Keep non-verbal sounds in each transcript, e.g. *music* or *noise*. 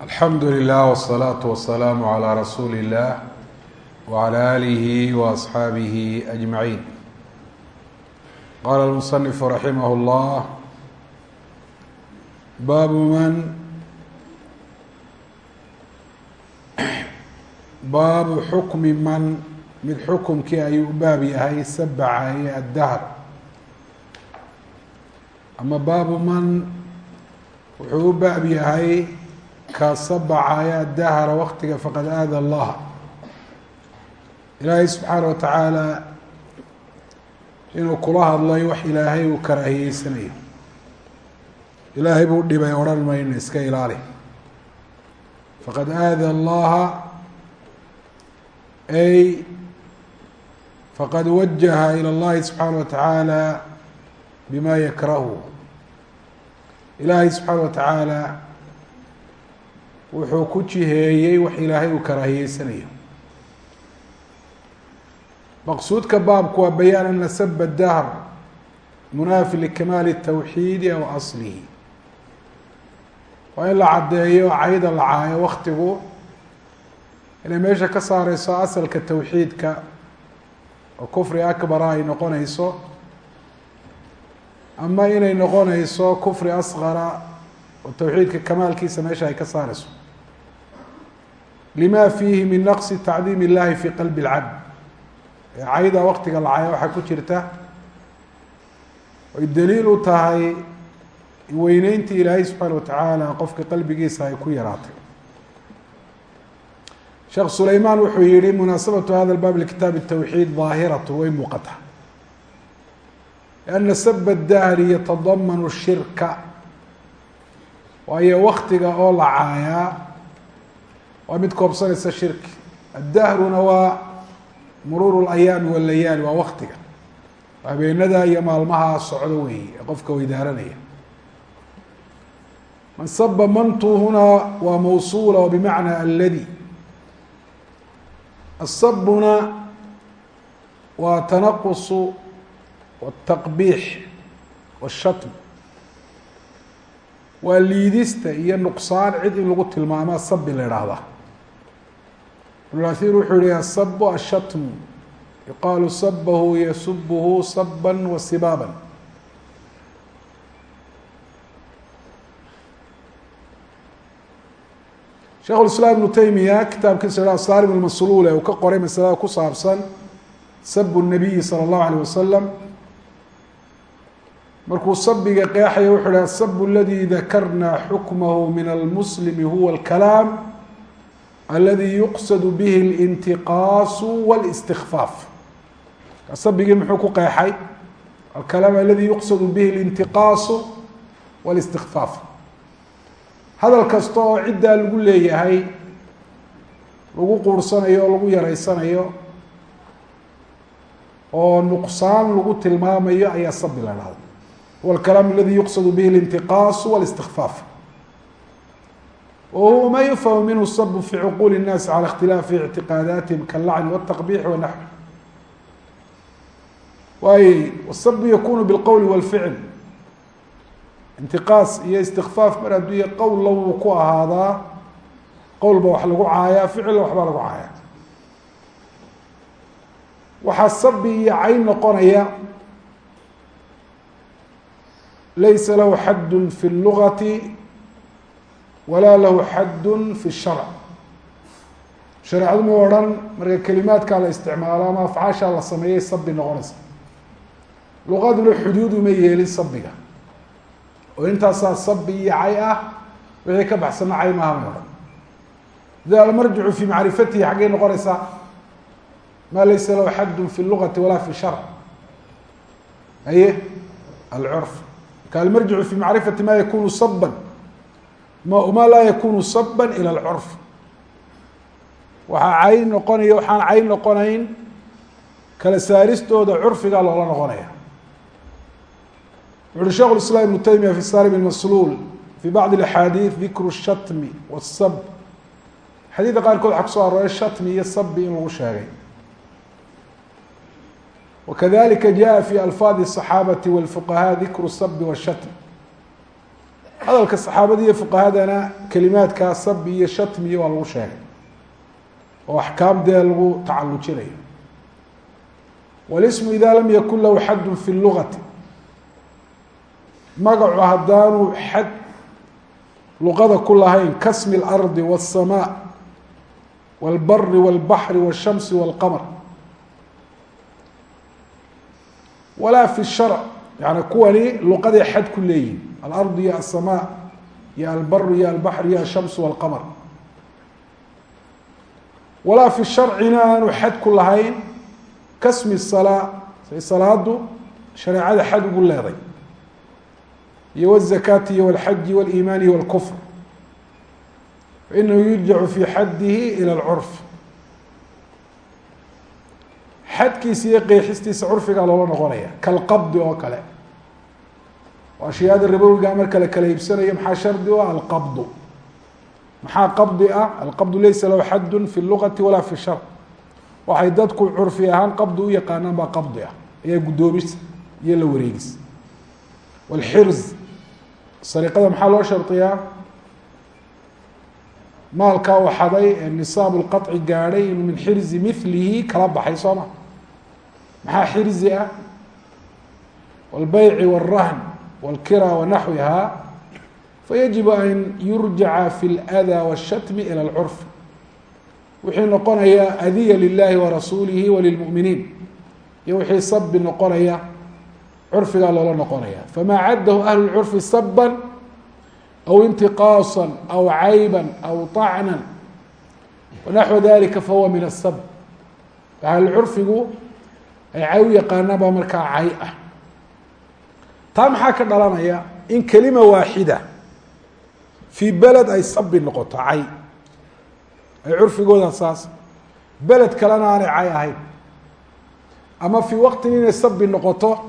alxamdu lilah wsalaatu wasalaamu calaa rasuuli illah wacala aalihi wa asxaabihi ajmaciin qaala almusanifu raximah llah baabu man baabu xukmi man mid xukumkii ayuu u baab yahay sabacaya addahab ama baabu man wuxuu u baab yahay ka sabacaya dahra waktiga faqad aada allaha ilaahay subxaana wa tacaala inuu kula hadlay wax ilaahay uu karaahiyeysanayo. Ilaahay buu dhibay odhan mayno iska ilaali. Faqad aada allaha ay faqad wajaha ilى اllahi subxaana wa tacaala bima yakrahu. Ilaahay subxaana wa tacaala wuxuu ku jiheeyey wax ilaahay uu karaahiyeysanayo. Maqsuudka baabku waa bayaan ana saba dahr munaafi likamaali الtawxiidi aw aslihi waa in la caddeeyo cayda la caayo waktigu inay meesha ka saareyso asalka tawxiidka oo kufri akbara ay noqonayso ama inay noqonayso kufri asqara oo tawxiidka kamaalkiisa meesha ay ka saareyso lima fiihi min naqsi tacdiim illahi fi qalbi اlcabd cayda waktiga lacaya waxaa ku jirta ay daliil u tahay weyneyntii ilaahay subxaana wa tacaala qofka qalbigiisa ay ku yaraatay sheekh sulaymaan wuxuu yihi munaasabatu hada baab likitaab الtawxiid daahiratu way muuqata لأna saba dahri yatadamanu shirka waayo waktiga oo la caayaa waa mid koobsanaysa shirki. Addahruna waa muruuru layaami walayaali waa waktiga habeenada iyo maalmaha socdo wey qofka idaaranaya mansaba mantu huna waa mawsuula oo bimacnaa aladi asabuna waa tanaqusu wاtaqbiix wاshatm waa liidista iyo nuqsaan cid in lagu tilmaamo asabi la idhaahdaa ihahda ibnulahir wuxuu yihi asabu ashatm yuqaalu sabahu yasubuhu saba wa sibaaba sheekh islaam ibnu taymiya kitaabkiisa ha asaarim lmasluule uu ka qoray masalada ku saabsan sabu nabiyi sala allahu alayh wasalam markuu sabiga qeexaya wuxuu hi asabu aladi dakarna xukmahu min almuslimi huwa alkalaam aladi yuqsadu bihi اlintiqaasu wاlistikfaaf sabigii muxuu ku qeexay alkalaam aladi yuqsadu bihi اlintiqaasu wاlistikfaaf hadal kasta oo ciddaa lagu leeyahay lagu quursanayo oo lagu yareysanayo oo nuqsaan lagu tilmaamayo ayaa sabi la dhahda huwa alkalaam aladi yuqsadu bihi اlintiqaasu wاlistikfaaf wahuwa ma yufhamu minhu sabu fi cuquuli الnaasi calى اkhtilaafi اctiqaadaatihim kalacni wالtaqbix wanaxwi waay wasabu yakunu bilqowli wاlficl intiqaas iyo istikfaaf mar hadduu ya qowlla wuu ku ahaadaa qowlba wax lagu caayaa ficilla waxbaa lagu caayaa waxaa sabi iyo cayn noqonaya laysa lahu xadd fi اlugati walaa lahu xadd fi الsharc shareecadu ma odhan marka kelimaadkaa la isticmaalo ama afcaashaa la sameeyay sabi noqonaysa. Luqaduna xuduud uma yeelin sabiga oo intaasaa sabi iyo cay ah wixii ka baxsana cay maaha may odhan. Da almarjicu fi macrifatihi xaggay noqonaysaa ma laysa lahu xadd fi lugati walaa fi sharc. Aye alcurf almarjicu fi macrifati ma yakunu saban ma laa yakunu saba ilى اlcurf waxaa cayn noqonaya waxaan cayn noqonayn kala saaristooda curfiga loola noqonaya wuxuuri shekh اiسlاm iبnu taymiya fi salim اmasluul fi bacض اaxaadiiث dikru الshatmi wالsab xadiidka qaarkood waxaa kusoo arooray shatmi iyo sabi in lagu sheegay wakadalika jaءa fi alfaadi الصaxaabati wاlfuqahaa dikru الsabi wالshatm hadalka saxaabada iyo fuqahadana kelimaadkaa sabi iyo shatmi waa lagu sheegay oo axkaam dee lagu tacalujinayo walismu ida lam yakun lahu xaddu fi lugati magacu haddaanu xad luqada ku lahayn kasmi اlardi wالsamaa wاlbari wاlbaxri wالshamsi wاlqamr walaa fi sharc yani kuwani luqaday xad ku leeyihin alardu iyo aلsamaa iyo albaru iyo albaxr iyo ashamsu wاlqamr walaa fi sharcina aanu xad ku lahayn kasmi salaa say salaadu shareecada xad ugu leeday iyo wالzakaati iyo wاlxaji wاliimaani wاlkufr fainahu yurjacu fi xaddihi ilى اlcurf xadkiisa iyo qeexistiisa curfigaa loola noqonaya kalqabdi oo kale oo ashyaada rabowiga marka la kala iibsanayo maxaa shardi u ah? Alqabdu. Maxaa qabdi ah? Alqabdu laysa lahu xadun fi lugati walaa fi shar. Waxay dadku curfi ahaan qabdi u yaqaanaan baa qabdi ah. Ayaa guddoomis iyo la wareegis. Walxirz. Sariqada maxaa loo shardiyaa maalkaa u xaday ee nisaabu lqaci gaadhay inuu min xirzi milihi kala baxay soo ma? Maxaa xirzi ah? Walbeyci wاlrahn wاlkira wanaxwiha fayajibu an yurjaca fi اlأdaa wالshatmi ilى اlcurf wixii noqonaya adiya lilahi warasuulihi walilmuminiin iyo wixii sabi noqonaya curfigaa loola noqonaya fama caddahu ahlu اlcurfi saba aw intiqaasa aw cayba aw طacna wanaxو dalika fahuwa min الsab ahlulcurfigu ay cay u yaqaanaan baa markaa cay ah taa maxaa ka dhalanaya in kelima waaxida fii beled ay sabi noqoto cay ay curfigooda saas beled kalena aanay cay ahayn ama fii waqtin inay sabi noqoto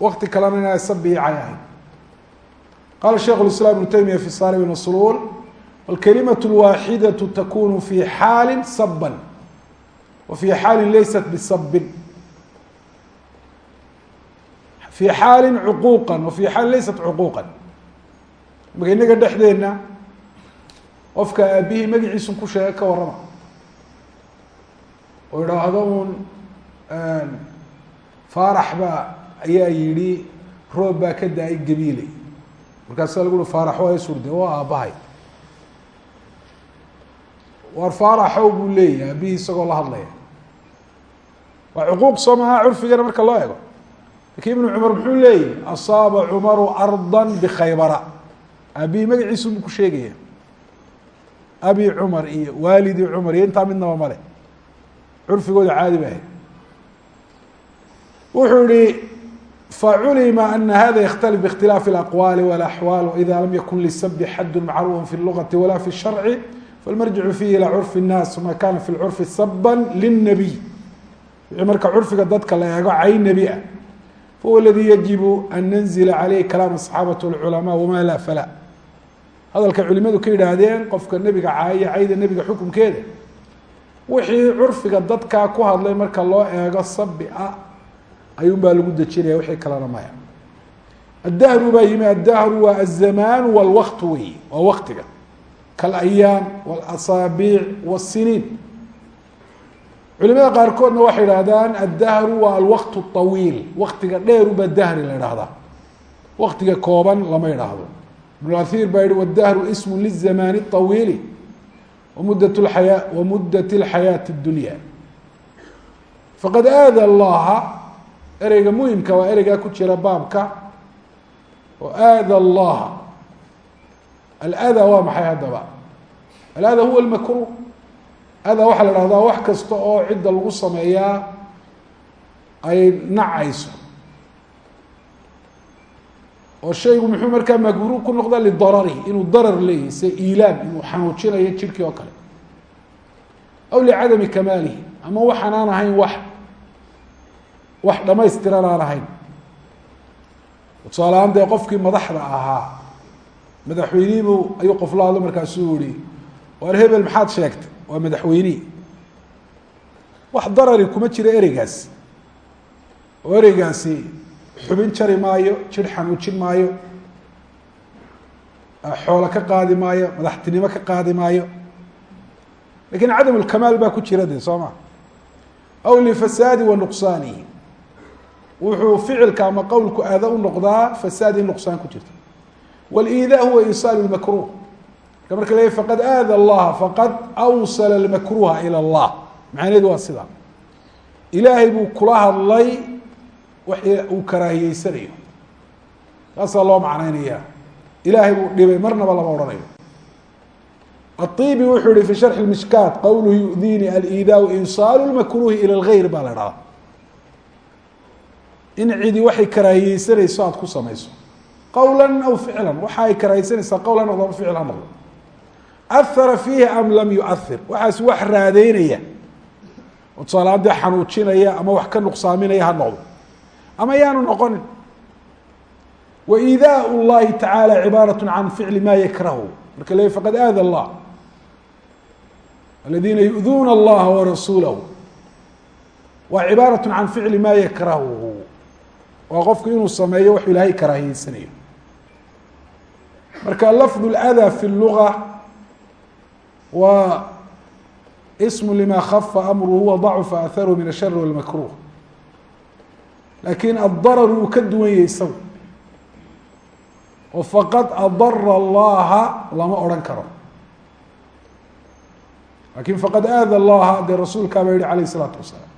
waqti kalena inay sabi cay ahayn qala sheikh اiسلام iبن تaymiya fi صاlب masluul wاlkalimaة الwaaxidaة takunu fi xaali sabا wa fi xaali laysat bisabin fi xaali cuquuqa wa fi xaali laysat cuquuqa marka inaga dhexdeena qofka aabihii magaciisun ku sheega ka warrama oo idhaahdo un faarax baa ayaa yihi roob baa ka da'ay gabiile markaasa lagu ui faaraxo ay surde waa aabbahay waar faaraxow buu leeyahay aabihii isagoo la hadlaya waa cuquuq soo maaha marka loo ego lakin ibnu cumar muxuu leeyahy asaaba cumaru arda bikhaybara aabihii magaciisu buu ku sheegaya abi cumar iyo waalidi cumar iyo intaa midnaba male curfigooda caadi ba ahayd wuxuu yihi فculima أن hada ykتلف باkتiلاaف الأqوال والأحوال وإda lam ykun للsب xad macruف في اللغة وla في الشharع فالmarجiع فيه ilى cرف الناس ma kana في الcرف sabا للنبي wixii marka curfiga dadka la eego cay nebi ah fahuwa اladي yaجiب an ننزل عalيه كلام الصحاaبة والعلماء وma la فlا hadalka culimadu ka yidhaahdeen qofka nebiga caaya cayda nebiga xukunkeeda wixii curfiga dadkaa ku hadlay marka loo eego sabi ah ayuun baa lagu dejinaya wixii kalena maya addahru baa yimi addahru waa aلzamaan wاlwaqt wey waa waqtiga kaalayaam wاlasaabiic wالsiniin culimada qaarkoodna waxay idhahdaan addahru waa alwaqt awiil waktiga dheerubaa dahri la dhahdaa waktiga kooban lama idhaahdo ibn aiir baa yihi wdahru ismu lizamaani awiili mudda aya wamudat اlxayaati اdunya faqad aada allaha ereyga muhimka waa ereygaa ku jira baabka o aada allaha. Alada waa maxay haddaba? Alada huwa lmakruh ada waxaa la dhahdaa wax kasta oo cidda lagu sameeyaa ay nacayso. Oo shaygu muxuu markaa makruh ku noqda lidararihi inuu darar leeyahy se ilaam inuu xanuujinayo jirhkii oo kale. Aw licadami kamaalihi ama waxaan aan ahayn wax wax dhamaystiran aan ahayn. Tusaale ahaan dee qofkii madaxda ahaa madaxweynihiibu ayuu qof la hadlo markaasuu yihi waar hebel maxaad sheegtay waa madaxweynihi wax darari kuma jiro ereygaas. Oo ereygaasi xubin jari maayo jir xanuujin maayo xoolo ka qaadi maayo madaxtinimo ka qaadi maayo. Lakin cadam lkamaal baa ku jira de soo ma aw lifasaadi wa nuqsaanihi wuxuu ficilka ama qowlku aada u noqdaa fasaad nuqsaan ku jirta. Wاliidaa huwa insaalu lmakruh marka marka la faqad aada allaha faqad awsala lmakruha ilى اllah macnaheedu waa sidaa ilaahay buu kula hadlay wax uu karaahiyeysanayo saasaa loo macnaynaya ilaahay buu dhibay marnaba lama odhanayo الطibi wuxuu yihi fi sharx mishkaat qowluhu yu'dini aliidaau insaalu lmakruhi ilى اlgayr baa la dhahdaa in cidi waxay karaahiyeysanayso aada ku samayso qowla aw ficla waxa ay karaahiyeysanaysaa qowl ha noqdo ama ficil ha noqdo ahara fiihi am lam yuahir waxaas wax raadeynaya oo tusaalahaan dee xanuujinaya ama wax ka nuqsaaminaya ha noqdo ama yaanu noqonin waiidaء اllahi tacaalى cibaaraة can ficli ma yakrahu marka le faqad aada allah aladiina yu'duuna allaha warasuulahu waa cibaaraة can ficli ma yakrahuhu waa qofku inuu sameeyo waxuu ilaahay karaahiyeysanayo marka lafظ اlأdaa fi الluga waa ismu lima kafa amruhu wa dacufa aharhu min ashari walmakruh laakiin addarar wuu ka duwan yahay isagu. Oo faqad adara allaha lama odhan karo. Lakin faqad aada allaha dee rasuulkaabaa yihi alayh isalaatu wasalaam.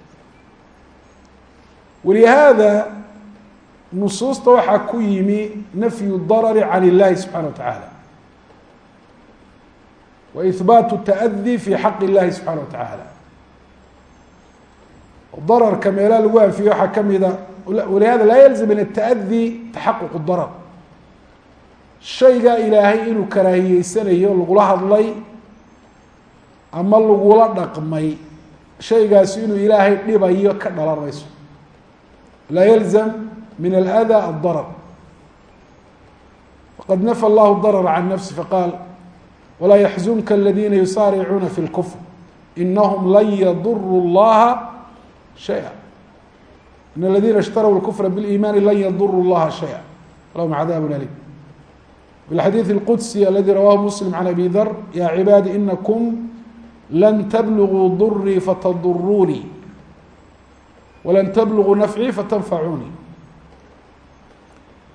Walihaada nusuusta waxaa ku yimi nafyu darari can illahi subxana wa tacaala wa ihbaatu taadi fi xaq illahi subxaana watacaala dararka meelaa lagu anfiye waxaa kamida walihada laa yalzim min ata'adi taxaquq darar shaygaa ilaahay inuu karaahiyeysanayo lagula hadlay ama lagula dhaqmay shaygaasi inuu ilaahay dhibayo ka dhalan mayso laa yalzam min alada addarar waqad nafa allahu darar can nafsi faqaal walaa yaxzunka aladiina yusaaricuuna fi lkufr inahum lan yaduruu llaha shaya in aladiina ishtarw lkufra biاliimaani lan yaduruu llaha shaya lahum cadaab alim fi lxadiidi اlqudsi aladi rawahu muslim can abi dar ya cibaadi inakum lan tablguu durii fataduruunii walan tablguu nafcii fatanfacuunii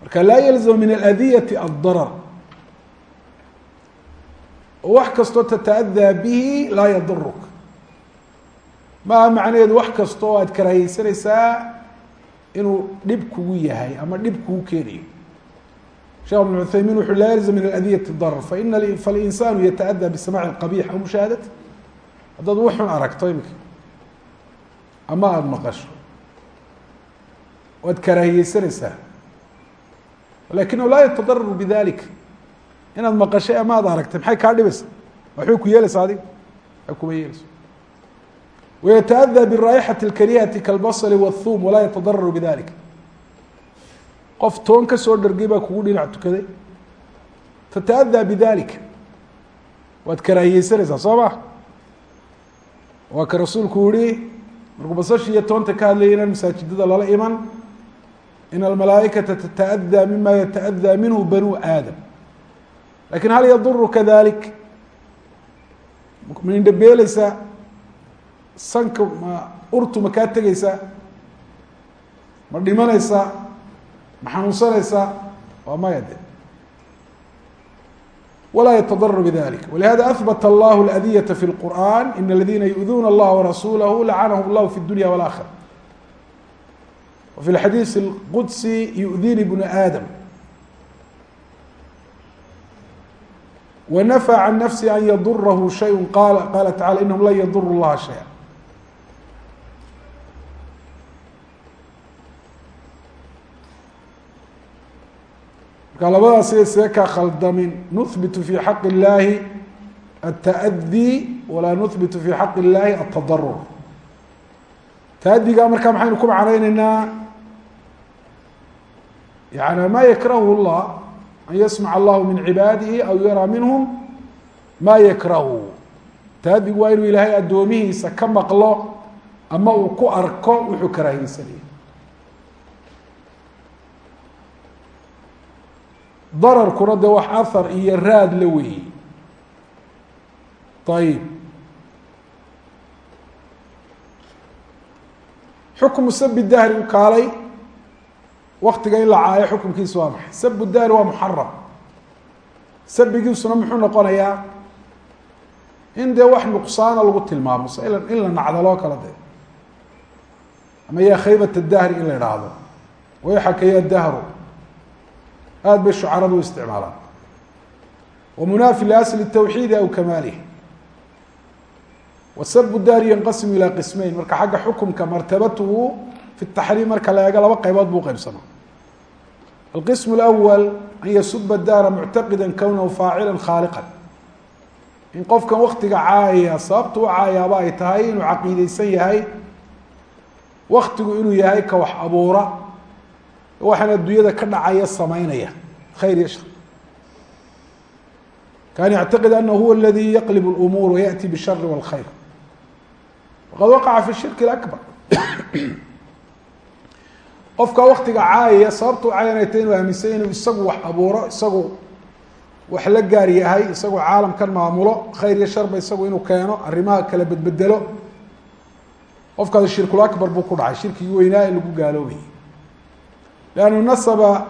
marka laa yalzam min aladiyati addarar oo wax kastoo tata'adaa bihi laa yaduruk maaha macnaheedu wax kasta oo aad karaahiyeysanaysaa inuu dhib kugu yahay ama dhib kugu keenayo. Sheekh ibn cuthaymin wuxu laa yalzam min aladiyati darar faina falinsaanu yata'adaa bisamaci qabix aw mushaahadati haddaad wuxun aragto imika ama aada maqasho waad karaahiyeysanaysaa lakinahu laa yatadararu bidalik inaad maqashay ama ad aragtay maxay kaa dhibaysa waxbay ku yeelaysaa adiga waxay kuma yeelayso wayataأdaa biraaixati اkarihati kalbasl wاthum walaa yatadararu bidalik qof toon ka soo dhargay baa kugu dhinac tukaday tata'adaa bidalik waad karaahiyeysanaysaa soo ma waa ka rasuulku yihi markuu basashii iyo toonta ka hadlayay inaan masaajidada lala iman in almalaaئikaةa tata'adى mima yataأdى minhu banuu aadam lakin hal yaduruka dalik ma indhabeeleysaa sanka ma urtu ma kaa tegeysaa ma dhimanaysaa ma xanuunsanaysaa waa maya de walaa yatadararu bidalik walihada ahbat allah اladiyة fi اlqur'an in اladina yu'duuna اllaha warasuulahu lacanahum اllahu fi اdunya wاlآkhira وفي الحdيث الqدسي يؤdيني بن آdم ونفى عن نفسه أن يضره شhيء qال qال تعالى إنهم لن يضروا اللaha شhيئا marka labadaas see kaa khaldamin نثبت في حق اللahi التأdي وlaa نثبت في حق اللahi التضرر تأdiga marka maxaynu ku macnayneynaa يعني ma ykrahه الlah an yasmع اllah min cibaadihi aw yaraa minhm ma yakrahu taadigu waa inuu ilaahay addoomihiisa ka maqlo ama uu ku arko wuxuu karaahiyeysanaya dararkuna dee wax ahar iyo raad la weeyey ayib xukmu sabi dahri kaalay waktiga in la caayo xukumkiisu waa maxay? Sabu dahri waa muxaram sabigiisuna muxuu noqonayaa in dee wax nuqsaana lagu tilmaamo s in la nacdaloo kala de ama yaa khaybat dahri in la idhaahdo wayxaka ya dahru. Aada bay shucaradu u isticmaalaan. Wa munaafi liasli tawxiidi aw kamaalih wa sabu dahri yanqasimu ilaa qismeyn marka xagga xukumka martabatuhu fi taxriim marka la eego laba qaybood buu qaybsama alqism اlأwal an yasuba dahra muctaqida kownahu faacila khaaliqa in qofkan waktiga caayaya sababta u caayaaba ay tahay inuu caqiideysan yahay waktigu inuu yahay ka wax abuura waxaan adduunyada ka dhacaya sameynaya khayr iyo shar kan yactaqid anahu huwa aladi yaqlib اlumuur wayaأti bالshari wاlkhayr waqad waqaca fi shirki اakbar qofka waktiga caayaya sababta u caayanay ta inuu aaminsan inuu isagu wax abuuro isagu wax la gaar yahay isagu caalamkan maamulo khayr iyo sharba isagu inuu keeno arrimaha kala bedbedelo qofkaasi shirkul akbar buu ku dhacay shirkigii weynaa ee lagu gaaloobayay lannu nasaba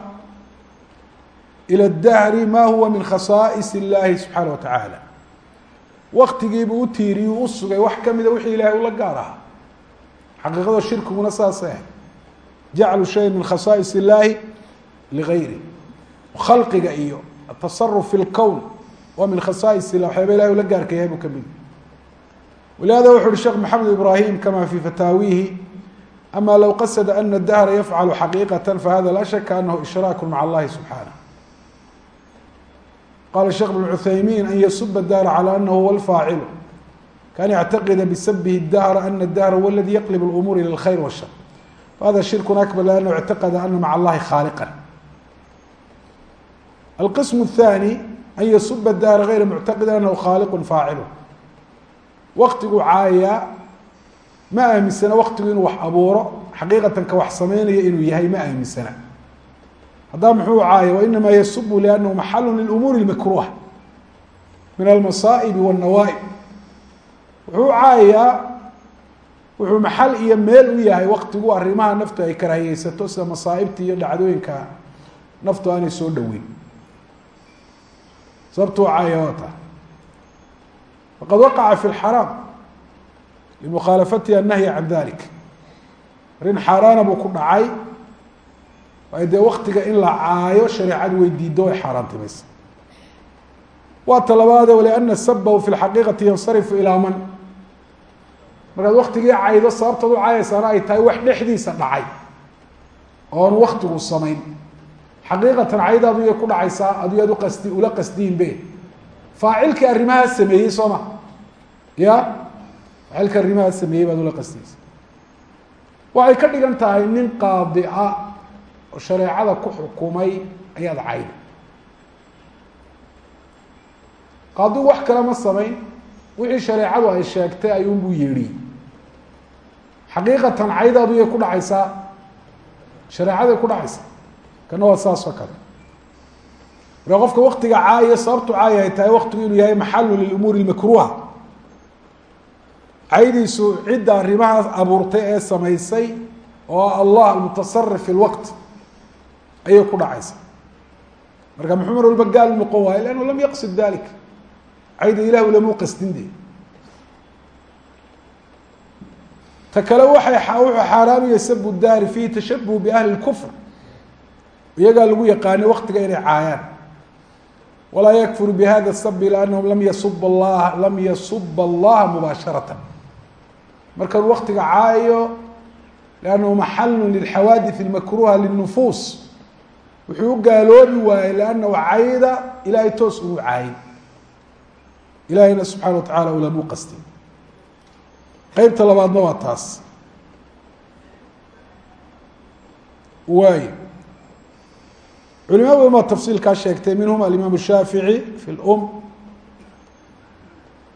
ilى dahri ma huwa min khasaais اllahi subxaana wa tacaala waktigiibuu u tiiriy u usugay wax kamida wixii ilahay ula gaar ahaa xaqiiqada shirkiguna saasay ahay jaclu shay min khasaais اllahi ligayri khalqiga iyo atasaruf fi lkown waa min khasaais illah waxyaaba ilahay ula gaarka yahay buu kamid walihada wuxu uhi sheekh maxamed ibrahim kama fi fataawihi ama low qasada ana dahra yafcalu xaqiiqata fahada la shaka anahu ishraaku maca allahi subxaanah qala sheekh bn cuthaymin an yasuba dahra calى anahu huwa lfaacilu kan yactaqida bisabihi dahra ana dahra huwa aladi yaqlib اlumuur ilى اlkhayr washar fahada shirku akbar lannahu اctaqada ana maca allahi khaaliqa alqism الthani an yasuba dahra gayra muctaqida anahu khaaliqu faacilu waktigu caaya ma aaminsana waktigu inuu wax abuuro xaqiiqatan ka wax sameynaya inuu yahay ma aaminsana haddaba muxuu caaya wainama yasubu liannahu maxalu lilumuuri اlmakruha min almasaa'ibi wاnnawaa'ib wuxuu caayayaa wuxuu maxal iyo meel u yahay waktigu arrimaha naftu ay karaahiyeysato sida masaa'ibta iyo dhacdooyinka naftu aanay soo dhoweyn sababtuu caaya waa taa faqad waqaca fi lxaraam limukhaalafatihi annahyi can dalik arrin xaaraana buu ku dhacay waayo dee waktiga in la caayo shareecadu way diiddo way xaaraantimaysa. Waa ta labaade waliana sabahu fi lxaqiiqati yansarifu ilaa man markaad waktigii caydo sababtaad u caayaysaana ay tahay wax dhexdiisa dhacay oon waktigu samayn. Xaqiiqatan caydaadu yay ku dhacaysaa adu yaad uqasti ula qasdiinbe faacilkii arrimahaa sameeyey soo ma? Ya? Faacilkii arrimahaa sameeyey baad ula qastiyeysa waxay ka dhigan tahay nin qaadi ah oo shareecada ku xukumay ayaad cayda. Qaadigu wax kale ma samayn. Wixii shareecadu ay sheegtay ayuunbuu yeedhiyey xaqiiqatan caydaadu yay ku dhacaysaa shareecaday ku dhacaysaa. Kana waa saas oo kale. Marka qofka waktiga caaya sababtu caaya ay tahay waktigu inuu yahay maxalu lilumuuri lmakruha caydiisu cidda arrimahaas abuurtay ee samaysay oo allah almutasarif fi lwaqt ayay ku dhacaysaa. Marka muxuu mar walba gaal noqon waayo lam yaqsid dalik cayda ilahu lamuu qasdin de ta kale waxay wuxuu xaaraamiya sabu daari fiihi tashabuh biahli اlkufr iyagaa lagu yaqaano waktiga inay caayaan. Walaa yakfuru bihada sab ila anahum lam yasub allaha lam yasuba allaha mubaasharatan markau waktiga caayayo liannahu maxalu lilxawaadii lmakruha linufuus wuxuu u gaaloobi waayey liannahu cayda ilaahay toos ugu caayin. Ilaahayna subxana wa tacala ulamuu qastin qeybta labaadna waa taas waayo culimo badan baa tafsiilkaa sheegtay minhum alimaam الshaafiعي fi اlm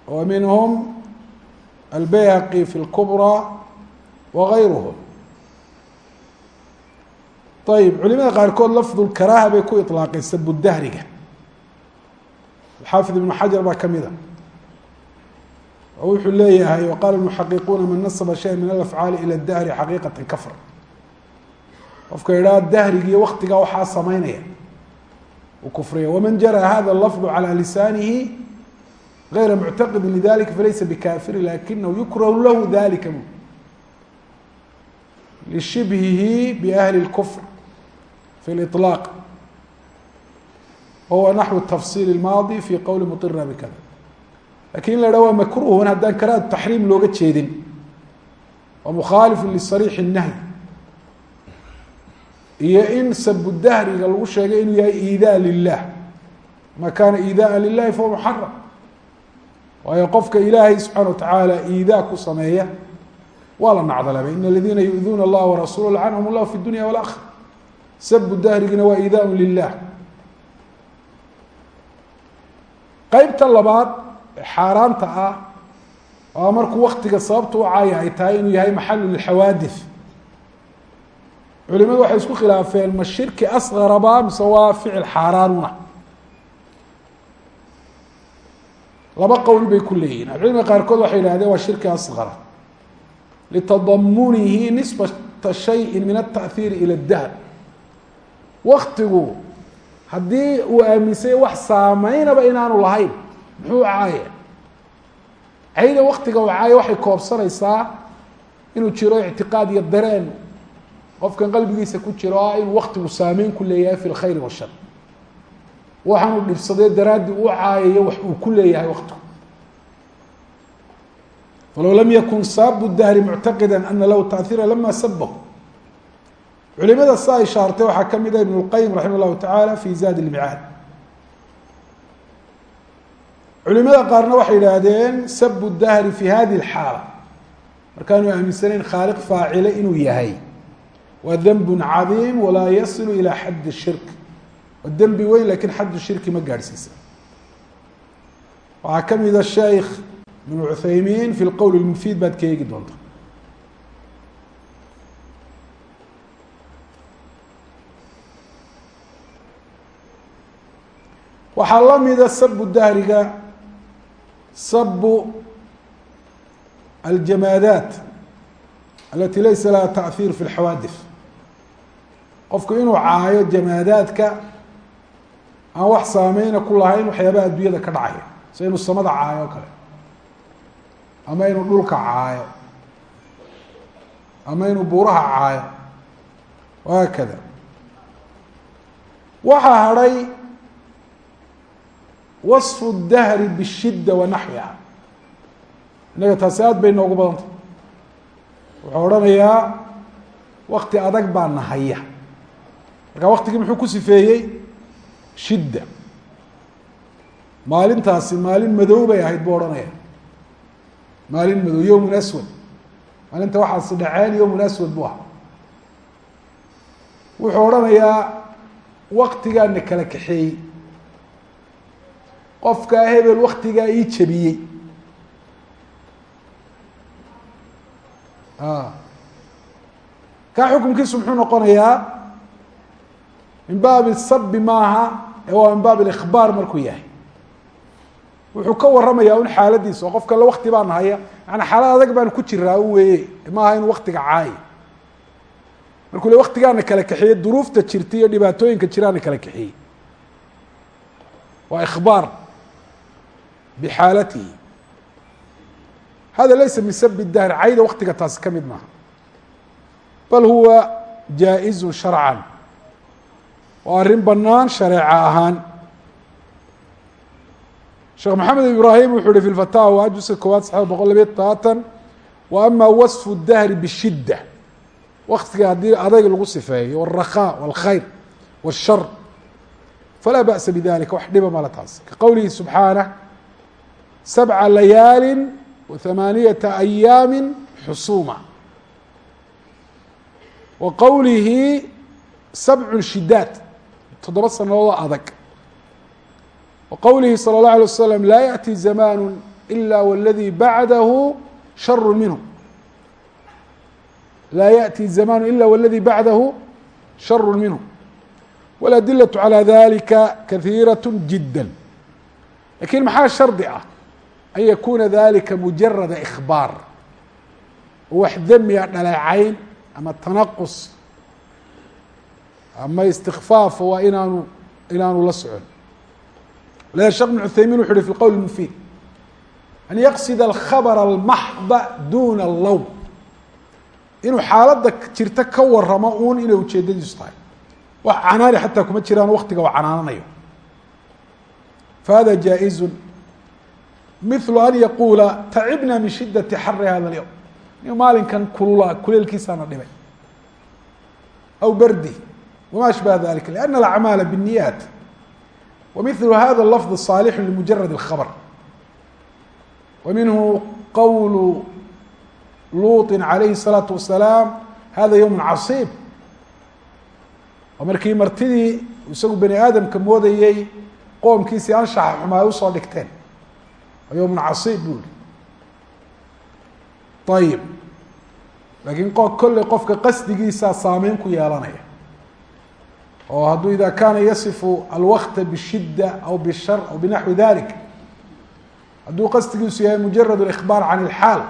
wa minhum albayhaqi fi اlkubrى wagayruhum ayib culimada qaarkood lafdu lkaraaha bay ku iطlaaqeen sabudahriga xaafid ibnu xajar baa kamid a oo wuxuu leeyahay waqala muxaqiquuna man nasba shaya min alafcaali ilى dahri xaqiiqata kafr qofka idhaha dahrigiiyo waktigaa waxaa samaynaya uu kufriya waman jara hada lafظ calى lisaanihi غayra muctaqidi lidalika falaysa bikafiri lakinahu yukrahu lahu dalika lishibhihi biahli اlkfr fi اliطlaaq wahuwa naxwu tafsil اlmaadi fi qowli muطira bikada lakin in la hah waa makruhun haddaan karaahatu taxriim looga jeedin waa mukhaalifu lisariix الnahy iyo in sabudahriga lagu sheegay inuu yahay iidaa lilah ma kana iidaءa lilahi fahuwa muxaram waayo qofka ilaahay subxaana watacaala iidaa ku sameeya waa la nacdalabay in aladiina yu'duuna اllaha warasuula lcanhum اllah fi dunya wاlakira sabu dahrigina waa iidaa lilah qeybta labaad ee xaaraanta ah oo markuu waktiga sababta u caaya ay tahay inuu yahay maxalu lilxawaadif culimadu waxay isku khilaafeen ma shirki asqaraba mise waa ficil xaaraanuna laba qowl bay ku leeyihiin ahlucilmiga qaarkood waxay yihahdeen waa shirki asqara litadamunihi nisbata shayin min altaahiiri ila adahab waktigu haddii uu aaminsay wax saameynaba inaanu lahayn muxuu caaya cayda waktiga wacaaya waxay koobsanaysaa inuu jiro ictiqaad iyo dareen. Qofkan qalbigiisa ku jiro ah inuu waktigu saameyn ku leeyahay fi lkhayri washar waxaanu dhibsadee daraaddii u caayayo wax uu ku leeyahay waktigu falow lam yakun saabu dahri muctaqida ana lahu tahiira lama sabahu culimada sa ay shahartay waxaa ka mid ah ibn اlqayim tacaala fi zaad اlmicaad culimada qaarna waxay yidhaahdeen sabu dahri fi hadi اxaala markaanu aaminsanayn khaaliq faacile inuu yahay. Waa dnb cadiim walaa yasilu ilaa xadd shirk. Waa dembi weyn lakiin xadd shirki ma gaadhsiisa. Waxaa kamida ah sheikh ibn cuthaymiin fi lqowl اlmufiid baad ka eegi doonta. Waxaa lamida ah sabu dahriga sabu aljamaadaat alati laysa laha taأhiir fi اlxawaadif qofku inuu caayo jamaadaadka aan wax saameyna ku lahayn waxyaabaha adduunyada ka dhacaya. So inuu samada caayo o kale. Ama inuu dhulka caayo. Ama inuu buuraha caayo. Wahaakada waxaa hadhay wasfu dahri bishidda wa naxwiha. Innaga taasi aad bay noogu badantay. Wuxuu odhanayaa wakti adag baa na haya marka waqtigii muxuu ku sifeeyey? Shidda. Maalintaasi maalin madow bay ahayd buu odhanaya maalin madow yowmun aswad. Maalinta waxaasi dhaceen yowmun aswad buu ahaa. Wuxuu odhanayaa waktigaana kala kaxeeyey qofkaa hebel waktigaa ii jabiyey. Kaa xukunkiisu muxuu noqonayaa min baabi sabi maaha ee waa min baab اlإkbaar markuu yahay. Wuxuu ka waramayaa un xaaladiisa oo qofka la wakti baan haya maanaa xaalad adag baan ku jiraa un weeye maaha inu waktiga caayo. Markuu le waktigaana kala kaxeeyey duruufta jirta iyo dhibaatooyinka jiraana kala kaxeeyey. Waa ikbaar bixaalatihi hada laysa min sabi dahri cayda waktiga taasi ka mid maaha bal huwa jaa-izu sharcan waa arrin banaan shareeca ahaan sheekh maxamed ibrahim wuxuu hi fi lfataawa juska koowaad saxda boqol labiya todobaatan wa ama wasfu dahri bishidda waktiga haddii adayg lagu sifeeyo wاlrakhaa wاlkhayr wالshar falaa ba'sa bidalika wax dhiba mala taas ka qowlihi subxaanah sabca layaali wa hamaaniyata ayaami xusuuma wa qowlihi sabcu shidaad toddoba sanadoodoo adag wa qowlihi salى اlه alيه waslm laa yaأti zamanu ila wاladii bacdahu sharu minhu laa yaأti zamanu ila wاladii bacdahu sharu minhu waladilatu calى dalika kahiiraة jidا lakin maxaa shardi ah an yakuna dalika mujarada ikhbaar oo wax demiga dhaleecayn ama tanaqus ama istikfaafa waa inaanu inaanu la socon shek بن cuthaymin wuxu uhi fi qowl mufiid an yaqsida alkhabr almaxda duna allowm inuu xaaladda jirta ka waramo uun inay ujeedadiisu tahay wax canaani xataa kuma jiraan waktiga oo canaananayo fahada jaaizun mithlu an yaquula tacibna min shidaةi xari hada اlyowm nin maalinkan kulula kuleelkiisaana dhibay aw bardi wma ashbaha dalika لأn اlacmaala bالniyaat wmithlu hada lafظ صaalix limujarad الkhabr وminhu qowl luuط عalayhi الصalaaةu wasalaam hada ywm casiib oo markii martidii isagu bani aadamka moodayey qoomkiisii anshaxa xumaa ay usoo dhigteen ywm casiib bu i ayib lakiin kolley qofka qasdigiisaa saameyn ku yeelanaya oo hadduu ida kaana yasifu alwakta bishida aw bishar aw binaxwi dalik hadduu qasdigiisu yahay mujarad اlإkhbaar can اlxaal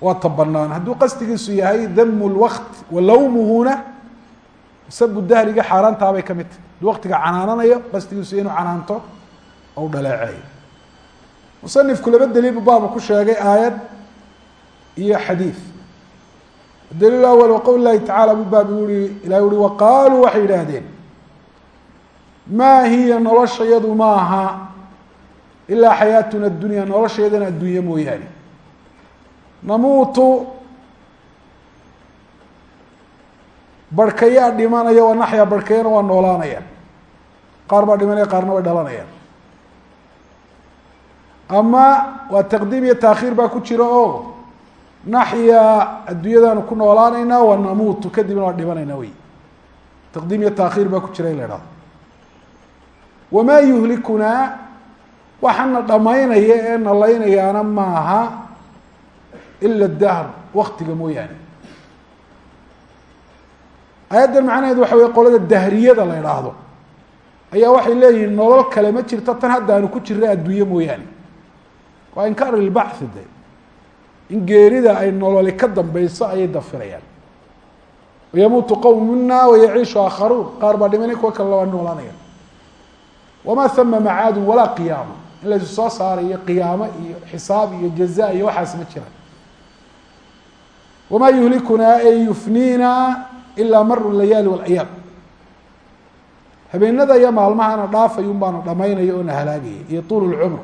waa ta banaan hadduu qasdigiisu yahay damu اlwakt wa lawmuhuna sabu dahriga xaaraantaa bay ka mid tahy hadduu waktiga canaananayo qasdigiisu inuu canaanto ou dhaleeceeyo musanifku laba daliil bu baaba ku sheegay aayad iyo xadiid daliil awal wa qowl lahi tacala bu baab ui ilahi uhi waqaaluu waxay yidhaahdeen maa hiya noloshayadu ma aha ilaa xayaatuna dunya noloshayadana adduunye mooyaane. Namuutu barhkayaa dhimanaya waa naxya barhkayana waa noolaanayaan. Qaar baa dhimanaya qaarna way dhalanayaan ama waa taqdiim iyo taakhiir baa ku jira oo naxya adduunyadaanu ku noolaanaynaa wa namuutu kadibna waa dhimanaynaa wey. Taqdiim iyo taakhiir baa ku jira in la ihahdo wamaa yuhlikunaa waxaana dhamaynaya ee nalaynayaana maaha ila dahr waktiga mooyaane. Ayaddan macnaheedu waxa wey qolada dahriyada la idhaahdo ayaa waxay leeyihiin nolol kale ma jirto tan haddaanu ku jirna adduunye mooyaane waa inkaar lilbaxi de in geerida ay nololi ka dambeyso ayay dafirayaan. Wayamuutu qowm mina wayaciishu aakharuun. Qaar baa dhimanay kuwa kale waa noolaanaya wamaa hama macaadun walaa qiyaama. In laysu soo saarayo qiyaamo iyo xisaab iyo jaza iyo waxaas ma jiraan wamaa yuhlikunaa ay yufniina ilaa maru layaali walayaam habeenada iyo maalmahana dhaafay un baana dhamaynaya oo na halaagaya iyo tuul lcumr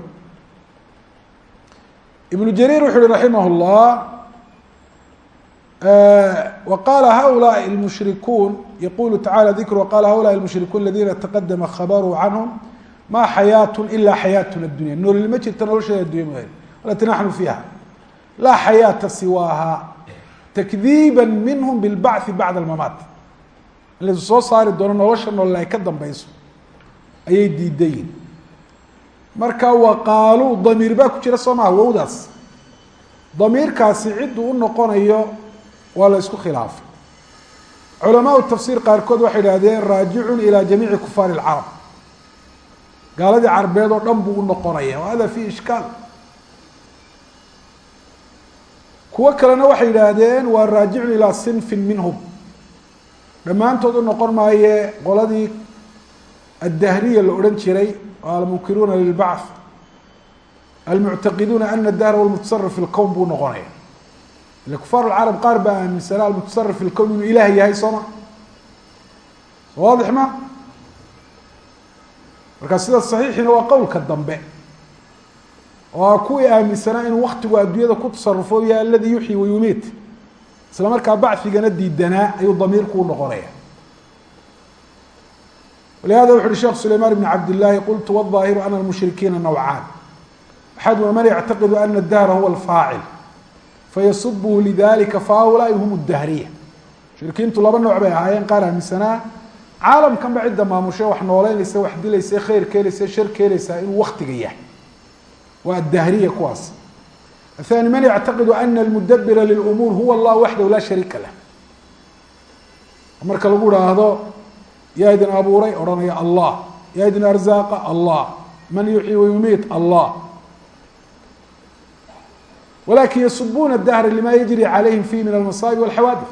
ibnu jariir wuxu uhi raximah اllah waqala haulaءi اlmushrikuun yaqulu tacala dikru waqala haulaءi اlmushrikuun aladina taqadama khabaruu canhum ma xayaat ila xayaatuna dunya noolil ma jirta nolosheeda addunya mooyaane alati naxnu fiiha laa xayaata siwaaha takdiiba minhum bilbachi bacda almamaat in laysu soo saari doono nolosha nolol ay ka dambeyso ayay diidayiin marka waqaaluu damiir baa ku jira soo maha wowdaas. Damiirkaasi cidduu u noqonayo waa la isku khilaafay. Culamaau tafsiir qaarkood waxay idhahdeen raajicun ilaa jamiici kufaari lcarab gaaladii carbeed oo dhan buu u noqonaya. Hada fihi ishkaal. Kuwo kalena waxay yidhaahdeen waa raajicun ilaa sinfin minhum. Dhammaantood u noqon maaye qoladii addahriya la odhan jiray almunkiruuna lilbacth almuctaqiduuna ana dahra almutasarif fi lkown buu noqonaya ila kufaar lcarab qaar baa aaminsanaa almutasarif fi lkown inuu ilaah yahay sooma so waadix ma marka sida saxiixiina waa qowlka dambe oo kuwii aaminsanaa inuu waktigu adduunyada ku tasarufo ya aladii yuxyi wayumiit isla markaa bacfigana diidanaa ayuu damiirku u noqonaya ولهذا وxu uhi shekh سليمان بن عبد اللahi qلت والظاahiر أن المشhرiكيiنa نوعاn أحadهma mن يعتقد أن الدهر هو الفاacل فيصبه لذلika فهؤلاءi هم الدهرية مشhrikiintu laba nooع bay ahaayeen qaar aaminsanaa caalamkan ba cidda maamushe wax nooleynaysa wax dilaysa khayr keenaysa shar keenaysaa inuu waktiga yahay waa الدهرية kuwaas الثاني mن يعتقد أن المدبر للأمور هو الله وحده لا شhريكa لh marka lagu dhaahdo yaa idin abuuray odhanaya allah yaa idin arzaaqa allah man yuxyi wayumiit allah walakin yasubuna dahra lima yajri calayhim fihi min almasaaib walxawaadif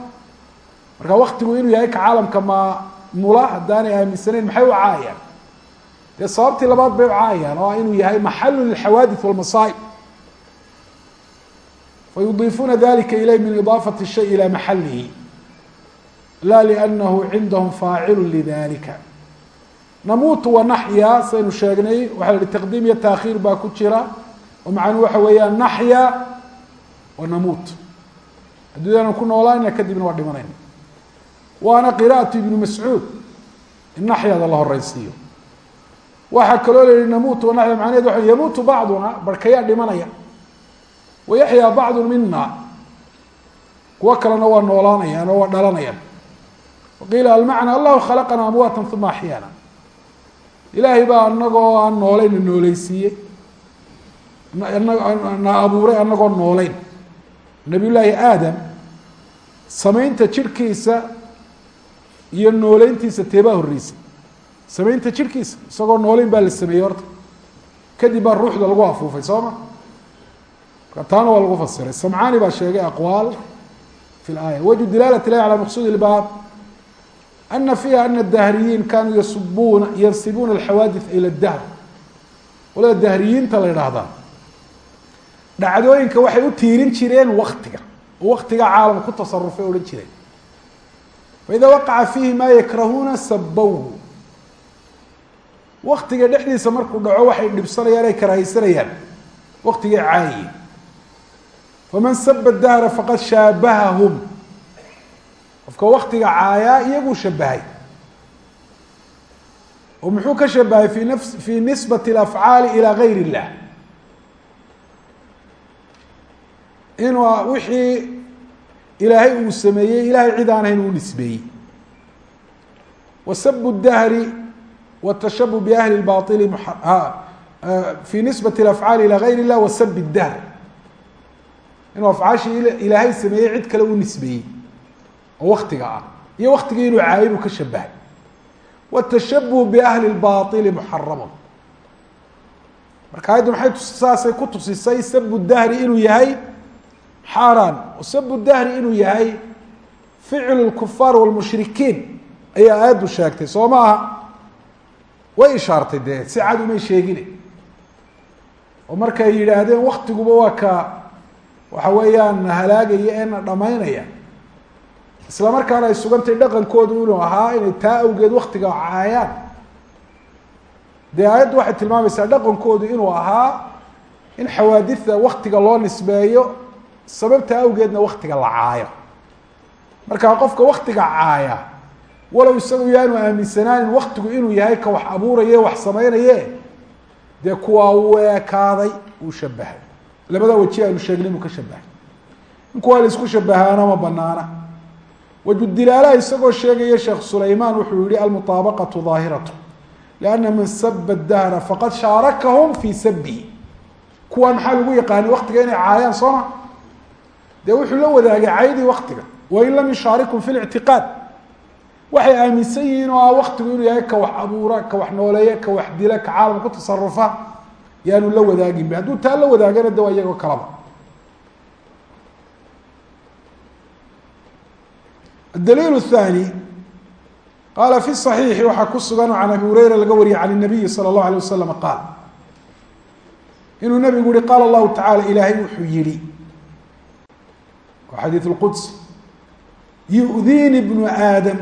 marka waktigu inuu yahay ka caalamka maamula haddaanay aaminsanayn maxay u caayaan dee sababtii labaad bay u caayaan oo inuu yahay maxalu lilxawaadith walmasaaib fayudiifuuna dalika ilayh min idaafati shay ilى maxalihi la lأnahu cindahum faacilu lidalika namuutu wanaxya saynu sheegnay waxa la ihi taqdiim iyo taakhiir baa ku jira. Oo macnuu waxa weeyaan naxya wanamuut adduunyana ku noolaana kadibna waa dhimanayna waana qira'atu ibnu mascuud in naxyada la horeysiiyo waxaa kaloo la yihi namuutu wanaxya macnaheed waa yamuutu bacduna barkayaa dhimanaya. Wayaxyaa bacdu mina kuwo kalena waa noolaanayaan oo waa dhalanayaan waqiila almacna allahu khalaqana amwaata uma axyaana ilaahay baa anagoo aan noolayn na nooleysiiyey na abuuray anagoo noolayn. Nabiy llaahi aadam samaynta jirhkiisa iyo nooleyntiisa teebaa horreysay. Samaynta jirhkiisa isagoo nooleyn baa la sameeyey horta. Kadib baa ruuxda lagu afuufay soo ma? Taana waa lagu fasiray. Samcaani baa sheegay aqwaal fi laaya wajhu dilaalat ilahi calى maqsuud اlbaab ana fiiha ana dahriyiin kanuu yasubuna yansibuuna alxawaadith ila dahr walada dahriyiinta la yidhaahdaa dhacdooyinka waxay u tiirin jireen waktiga oo waktiga caalam ku tasarufay odhan jireen faida waqaca fiihi maa yakrahuuna sabowhu waktiga dhexdiisa markuu dhaco waxay dhibsanayaan ay karahaysanayaan waktigay caayiyin faman saba dahra faqad shaabahahum qofka waktiga caayaa iyaguu shabahay oo muxuu ka shabahay fi nafs fi nisbati alafcaali ilaa gayr illah. Inuu wixii ilaahay uu sameeyey ilahay cid aan ahayn uu nisbeeyey. Wa sabu dahri watashabu biahli baili fi nisbati alafcaali ilaa gayr illah wa sabi dahr inuu afcaashii ilaahay sameeyey cid kale uu nisbeeyey oo waktiga ah iyo waktigii inuu caayi buu ka shabahay watashabuh biahli baili muxaramun marka ayaddu maay saasay ku tusisay sabu dahri inuu yahay xaaraan sabu dahri inuu yahay ficlu lkufaar walmushrikiin. Ayaa aayaddu sheegtay soo ma aha? Way ishaartay dee si cad umay sheegine. Oo markay yidhaahdeen waktiguba waa ka waxa weeyaan halaagaya ee na dhamaynaya isla markaana ay sugantay dhaqankoodu inuu ahaa inay taa awgeed waktiga caayaan. Dee aayaddu waxay tilmaamaysaa dhaqankoodu inuu ahaa in xawaadida waktiga loo nisbeeyo sababta awgeedna waktiga la caayo. Markaa qofka waktiga caaya walow isagu yaanu aaminsanaanin waktigu inuu yahay ka wax abuuraye wax samaynaye dee kuwaa uu ekaaday uu shabahay labada weji aanu sheegnay inuu ka shabahay in kuwaa la isku shabahaana ma banaana wajdilaalaha isagoo sheegaya sheekh sulaymaan wuxuu yihi almutaabaqatu daahiratu lianna man saba dahra faqad shaarakahum fii sabihi kuwaa maxaa lagu yaqaani? Waktiga inay caayaan soo ma? Dee wuxuu la wadaagay caydii waktiga wain lam yushaarikum fi lictiqaad waxay aaminsan yihiin oo ah waktigu inuu yahay ka wax abuura ka wax nooleeya ka wax dila ka caalam yaanu la wadaagin hadduu taa la wadaagana de waa iyagoo الdliil الثاني qala في الصحيiح waxaa ku sugan can abi hureyra laga wariyay can النabiyi slى الlaه عليه waslم qaal inuu nabigu yihi qaala الlahu taعalى ilaahay wuxuu yihi waa xadiiث الqudس yuؤdini بnu aadam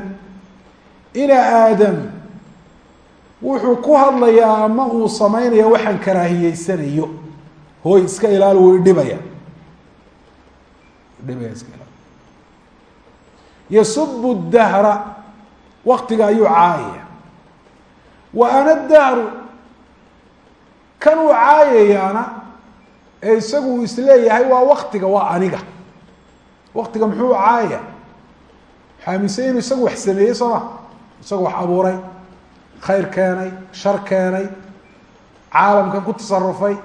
ina aadam wuxuu ku hadlayaa ama uu samaynaya waxaan karaahiyeysanayo hooy iska ilaali wuu idhibaya dhibaya iska ilaali yasubu dahra waktiga ayuu caayaya wa ana dahru kan uu caayayaana ee isagu uu is leeyahay waa waktiga waa aniga. Waktiga muxuu caayaya xaaminsay inuu isagu wax sameeyey soo ma? Isagu wax abuuray khayr keenay shar keenay caalamkan ku tasarufay.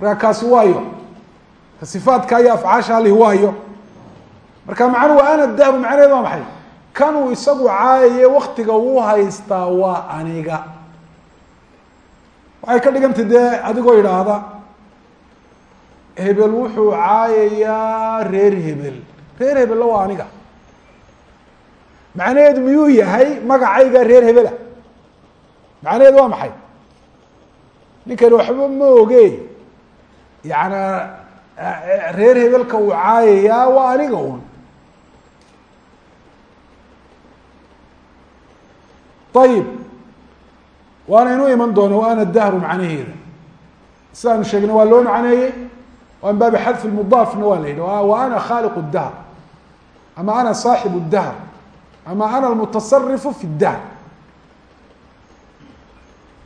Markaa kaasi waayo. Ka sifaadka iyo afcaasha alihi waayo marka macnuhu waa ana dahru macnaheed waa maxay? Kanuu isagu caayaye waktiga uu haystaa waa aniga. Waxay ka dhigantay dee adigoo yidhaahda hebel wuxuu caayayaa reer hebel. Reer hebella waa aniga. Macnaheedu miyuu yahay magacayga reer hebela? Macnaheedu waa maxay? Ninkani waxba ma oge yaana reer hebelka uu caayayaa waa aniga un ayib waana inuu iman doono wa ana dahru macnaheeda sidaanu sheegnay waa loo macneeyey waa min baabi xadfi mudaafna waa la yidhi wa ana khaaliq dahr ama ana saaxibu dahr ama ana almutasarifu fi dahr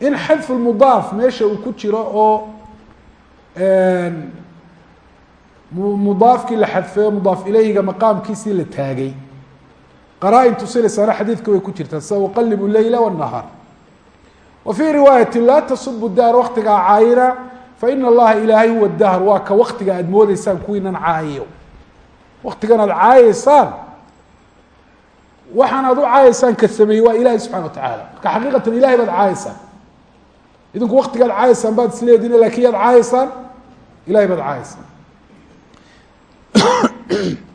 in xadfu mudaaf meesha uu ku jiro oo mudaafkii la xadfeyo mudaaf ilayhiga maqaamkiisii la taagay qaraa-in tusinaysaana xadiidka way ku jirtaa sida uqalibu leyla wالnahaar wa fii riwaayati laa tasubu dahr waktigaa caayina faina allaha ilaahay huwa dahr waa ka waktiga aada moodeysaan kuwiinan caayayo. Waktigan aada caayeysaan waxaan aad u caayeysaan ka sameeyey waa ilahi subxana wa tacaala marka xaqiiqatan ilahay baad caayeysaan idinku waktigaad caayeysaan baad isleediin laakiin yaad caayeysaan ilahay baad caayeysaan *coughs*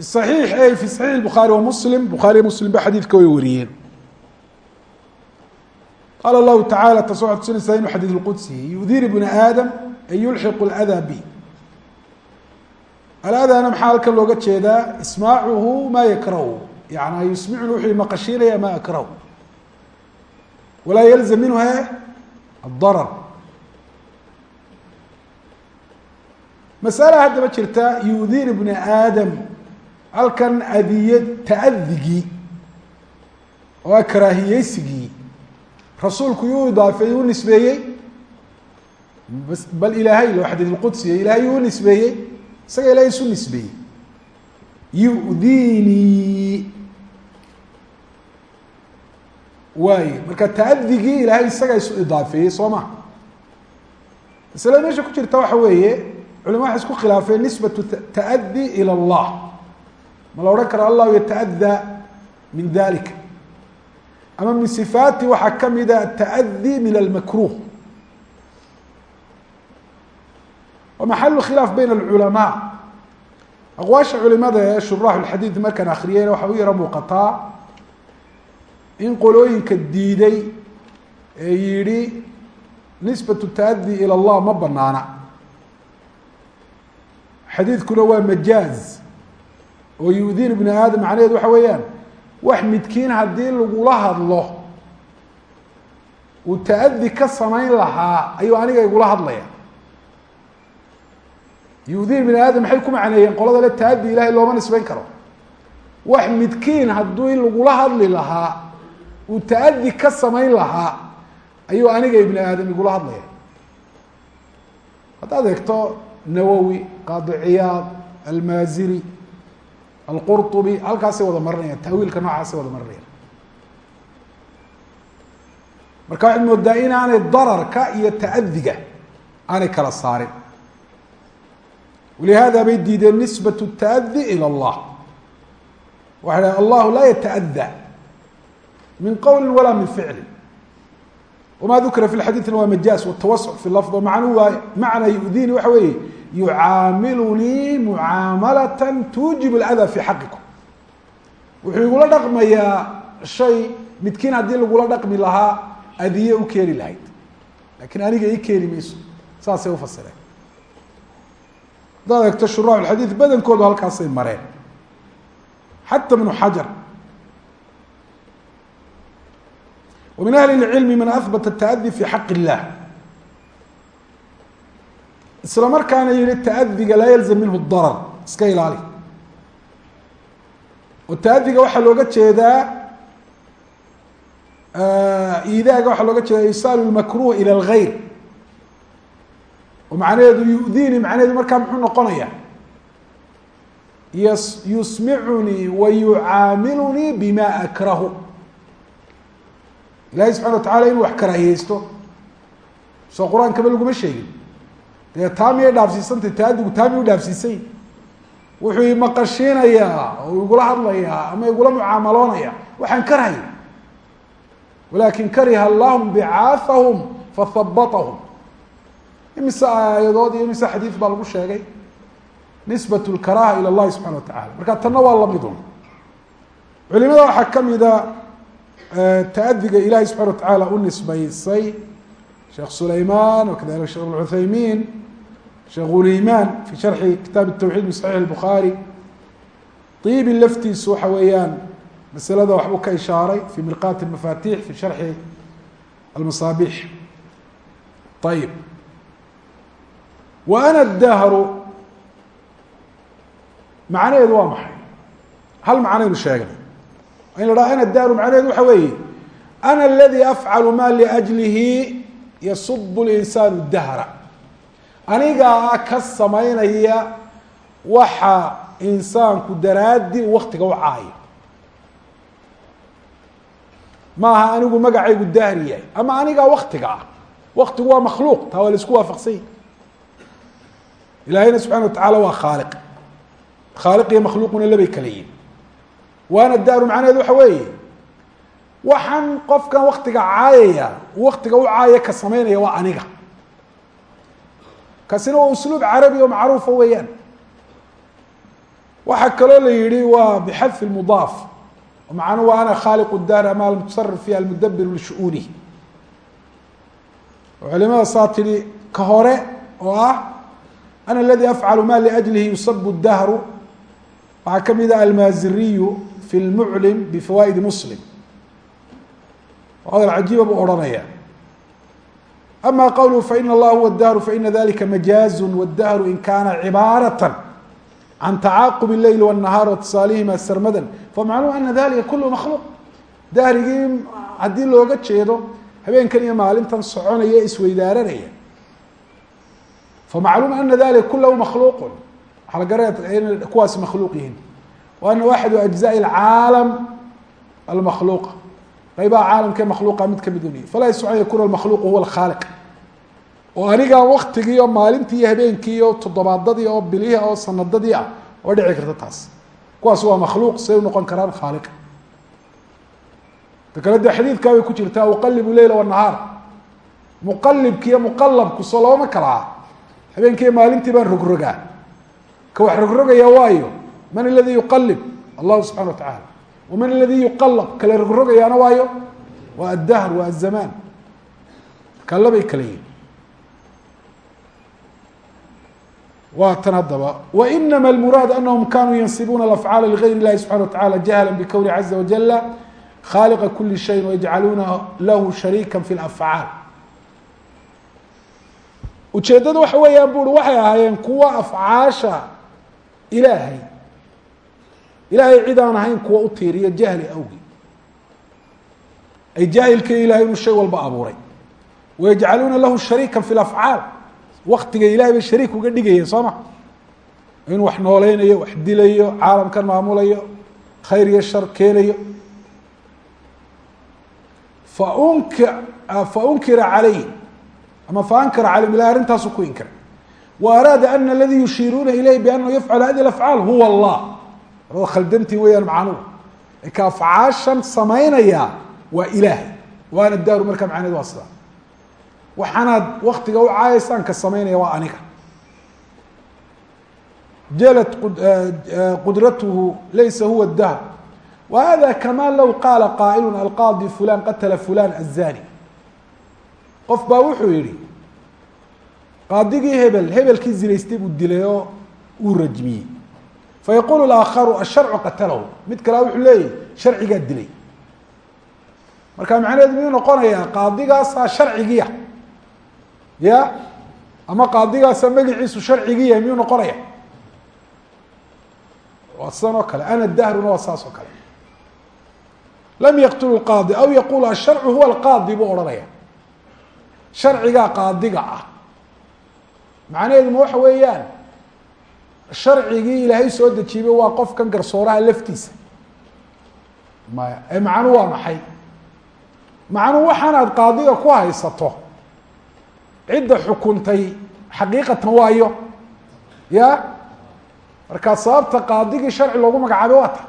صaxiix ay fi saxiix الbukhaari wa muslim bukhaariya muslim ba xadiidka way wariyeen qaala lahu tacala taas waxaad tusinaysaa inuu xadiid اlqudsi yudir ibna aadam ay yulxiqu اlأdaa bi aladana maxaa halkan looga jeedaa ismaacuhu maa yakrahu yani yusmicuni wuxuu maqashiinaya ma akrahu walaa yalzam minhu he الdarar masala haddaba jirta yudir ibna aadam halkan adiye ta'adigii oo a karaahiyeysigii rasuulku yuu idaafeeyey u nisbeeyey. Bal ilaahay loo xadiid lqudsiya ilahay yuu nisbeeyey. Isaga ilahay isu nisbeeyey. Yu'dinii waaye marka ta'adigii ilaahay isagaa isu idaafeeyey soo ma masalada meesha ku jirta waxa weeye culama waxay isku khilaafeen nisbatu ta'adi ilى اllah ma la odhan karo allahu yataأdaa min dalika ama min sifaati waxaa kamida ata'adi min almakruh wa maxalu khilaaf bayna اlculamaa aqwaasha culimada ee shuraax اlxadiid markaan akriyeyna waxaa u yaro muuqataa in qolooyinka diiday ee yihi nisbatu ta'adi ilى اllah ma banaana xadiidkuna waa majaaz oo yudiin ibni aadam macnaheedu waxa weeyaan wax midkiin haddii lagula hadlo uu ta'adi ka samayn lahaa ayuu aniga igula hadlaya yudiin ibni aadam maxay ku macneeyeen? Qolada le ta'adi ilahay looma nisbeyn karo. Wax midkiin haddii lagula hadli lahaa uu ta'adi ka samayn lahaa ayuu aniga ibni aadam igula hadlaya haddaad eegto nawowi qaadi ciyaad almaaziri alqurطubi halkaasay wada marinayaan taawiilka noocaasay wada marinayaan marka waxaad moodaa inaanay dararka iyo ta'adiga aanay kala saarin walihada bay diideen nisbaة التa'adi ilى اllah waxay dhahen allahu laa yataأdى min qowli walaa min ficli wma dukira fi xadiiثna waa majaaz wالtawasc fi lafظ o macnuu waa macna yudini waxa weeye yucaamilunii mucaamalaة tuujib اlأdaa fi xaqikum wuxuu igula dhaqmayaa shay midkiin haddii lagula dhaqmi lahaa adiye u keeni lahayd lakin aniga ii keeni mayso saasay ufasireen haddaad eegto shuraax xadiid badankoodu halkaasay mareen xata bnu xajar ومن أهل العلم من أثبت التأdي في حق الlah isla markaana yihi taadiga laa yalzam minhu darar iska ilaali. Oo taadiga waxaa looga jeedaa idaaga waxaa looga jeeda isaal lmakruh ilى اlgayr oo macnaheedu yudiini macnaheedu markaa muxuu noqonaya? Ys yusmicunii wa yucaamilunii bima akrahu. Ilahay subxana wa taala inuu wax karaahiyeysto soo qur'aankaba laguma sheegin dee taa miyay dhaafsiisantay? Taadigu taa miyuu dhaafsiisany wuxuu imaqashiinayaa oo igula hadlayaa ama igula mucaamaloonaya. Waxaan karhay. Walakin kariha allahum bicaahahum fahabatahum imise aayadood iyo imise xadiid baa lagu sheegay. Nisbat lkaraha ilى اllahi subxana wa tacala marka tanna waa lamidun culimada waxaa kamida taadiga ilahi subxana wa tacaala u nisbaysay sheekh sulayman wakadalika shekh ibn cuthaymin sheekh uliman fi sharxi kitaab الtawxiid min saxiix الbukhaari ibi laftiisu waxa weeyaan masalada waxbuu ka ishaaray fi mirqaati mafatix fi sharxi almasaabix ayib wa ana dahru macnaheedu waa maxay hal macnaynu sheegnay in la dhaha ana dahru macnaheedu waxa weeye ana aladi afcalu ma liajlihi yasubu linsaanu dahra anigaa ka samaynaya waxa insaanku daraadi waktiga u caayo. Maaha anigu magacaygu dahri yahay ama anigaa waktiga ah. Waktigu waa makhluuq taa waa la isku waafaqsanya ilaahayna subxana wa tacaala waa khaaliq. Khaaliq iyo makhluuquna labay kala yihiin waana daaru macnaheedu waxa weeye. Waxaan qofkan waktiga caayaya waktiga u caaya ka samaynaya waa aniga kaasina waa usluub carabi oo macruufa weeyaan? Waxaa kaloo la yihi waa bixadfi mudaaf. Macnu waa ana khaaliq daar ama almutasarif fiha almudabiru lishu'uunihi culimada saa tihi ka hore oo ah ana aladi afcalu ma liajlihi yusabu dahru waxaa ka mid ah almaaziriyu fi lmuclim bifawaa'idi muslim. Hadal cajiiba buu odhanaya ama qowluhu faina allah huwa dahru faina dalika majaazu wاdahru in kana cibaaraة can tacaaqub الleyl والnahaar watisaalihima sarmadan famacluum ana dalika kulu makhluuq dahrigii haddii looga jeedo habeenkan iyo maalintan soconaya isweydaaranaya famacluum ana dalika kulahu makhluuq waxaa la garanaya inay kuwaasi makhluuq yihiin wa ana axadu ajzaء اcaalam almakhluuqa qaybaha caalamkee makhluuqa mid ka mid uniy falaa an yakuna makhluuq huwa khaaliq oo anigaa waktigii oo maalintii iyo habeenkii iyo toddobaadadii oo bilihii oo sanadadii ah oo dhici karta taas. Kuwaas waa makhluuq say u noqon karaan khaaliqa ta kale dee ku jirtaa uqalibu leyla wanahaar muqalibki iyo soo labama kala ah habeenkii iyo maalintii baan rogrogaa. Ka wax rogrogaya waayo man aladii yuqalib allahu subxana wa tacaala waman aladii yuqalab kala rogrogayaana waayo waa addahr waa azamaan kalabay kala yihiin waa tan haddaba wainama almuraad anahum kanuu yansibuuna alafcaala ligayr اllahi subxana wa tacala jahla bikowni caza wajala khaliqa kuli shayin wayajcaluuna lahu shariika fi lafcaal ujeeddada waxa weeyaan buri waxay ahaayeen kuwa afcaasha ilaahay ilaahay cid aan ahayn kuwa u tiiriya jahli awgi. Ay jaahilkii ilahay inuu shay walba abuuray. Wayajcaluuna lahu shariika fi lafcaal waktiga ilahay bay shariik uga dhigayeen soo ma? Inuu wax nooleynayo wax dilayo caalamkan maamulayo khayr iyo shar keenayo. Faunk faunkira calayh ama faankara calayhim ilahi arrintaasu ku inkiray wa araada ana aladii yushiiruuna ilayh bianahu yafcalu hadi afcaal huwa allah arada khaldantii weeyaan macnuhu ka afcaashan samaynaya waa ilaahay. Waana daaru markaa macneed waa sidaa. Waxaanaad waktiga u caayaysaan ka samaynaya waa aniga. Jalat qudratuhu laysa huwa dahr wa hada kama low qaala qaa'ilu alqaadi fulan qatala fulan azani qof baa wuxuu yihi qaadigii hebel hebelkii zinaystay buu fayaqulu aakharu asharcu qatalahu mid kalea wuxuu leeyahy sharcigaa dilay marka macnaheedu miyuu noqonayaa qaadigaasaa sharcigiya ya ama qaadigaasa magaciisu sharcigii yahay miyuu noqonaya waa sidan oo kale ana dahruna waa saas oo kale lam yaqtulu qaadi aw yaqulu asharcu huwa alqaadi buu odhanaya sharcigaa qaadiga ah macnaheedu ma waxa weeyaan sharcigii ilaahay soo dejiyey waa qofkan garsooraha laftiisa. Maya ee macnuu waa maxay? Macnuu waxaanaad qaadiga ku haysato. Cidda xukuntay xaqiiqatan waayo. Ya? Marka sababta qaadigii sharci loogu magacaabay waa ta.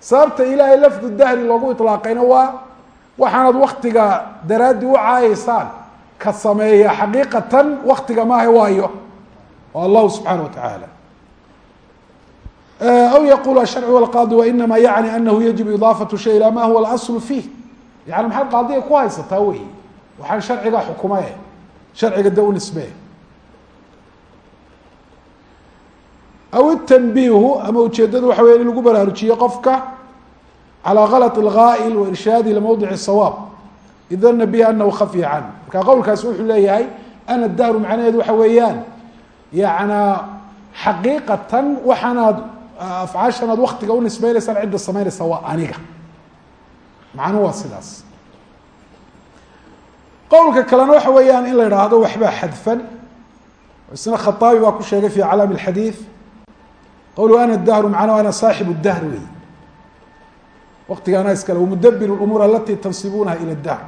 Sababta ilaahay lafdu dahri loogu ilaaqayna waa waxaanad waktiga daraaddi u caayeysaan ka sameeya xaqiiqatan waktiga maaha waayo. Waa allahu subxaana wa tacaala aw yaqul asharcu alqaadi wainama yacni anahu yajib idaafatu shay ilaa ma huwa alaslu fiih yani maxaad qaadiga ku haysataa wey waxaan sharciga xukuma e sharciga de u nisbee aw itanbiihu ama ujeedada waxa wey in lagu baraarujiyo qofka calaa galat ilgaa'il wa irshaadi limawdici sawaab idana bihi anahu khafiya can marka qowlkaasi wuxuu leeyahay ana dahru macnaheedu waxa weeyaan yanaa xaqiiqatan waxaanaad afcaashanaad waktiga u nisbeynaysaan cidda samaynaysa waa aniga macnuhu waa sidaas qowlka kalena waxa weeyaan in la idhaahdo waxbaa xadfan isna khaaabi baa ku sheegay fi calaam اxadiiث qowlu ana dahru macnahu ana saaxib dahr wey waktiga anaa iskale wmudabir اumuur alati tansibunaha ilى dahr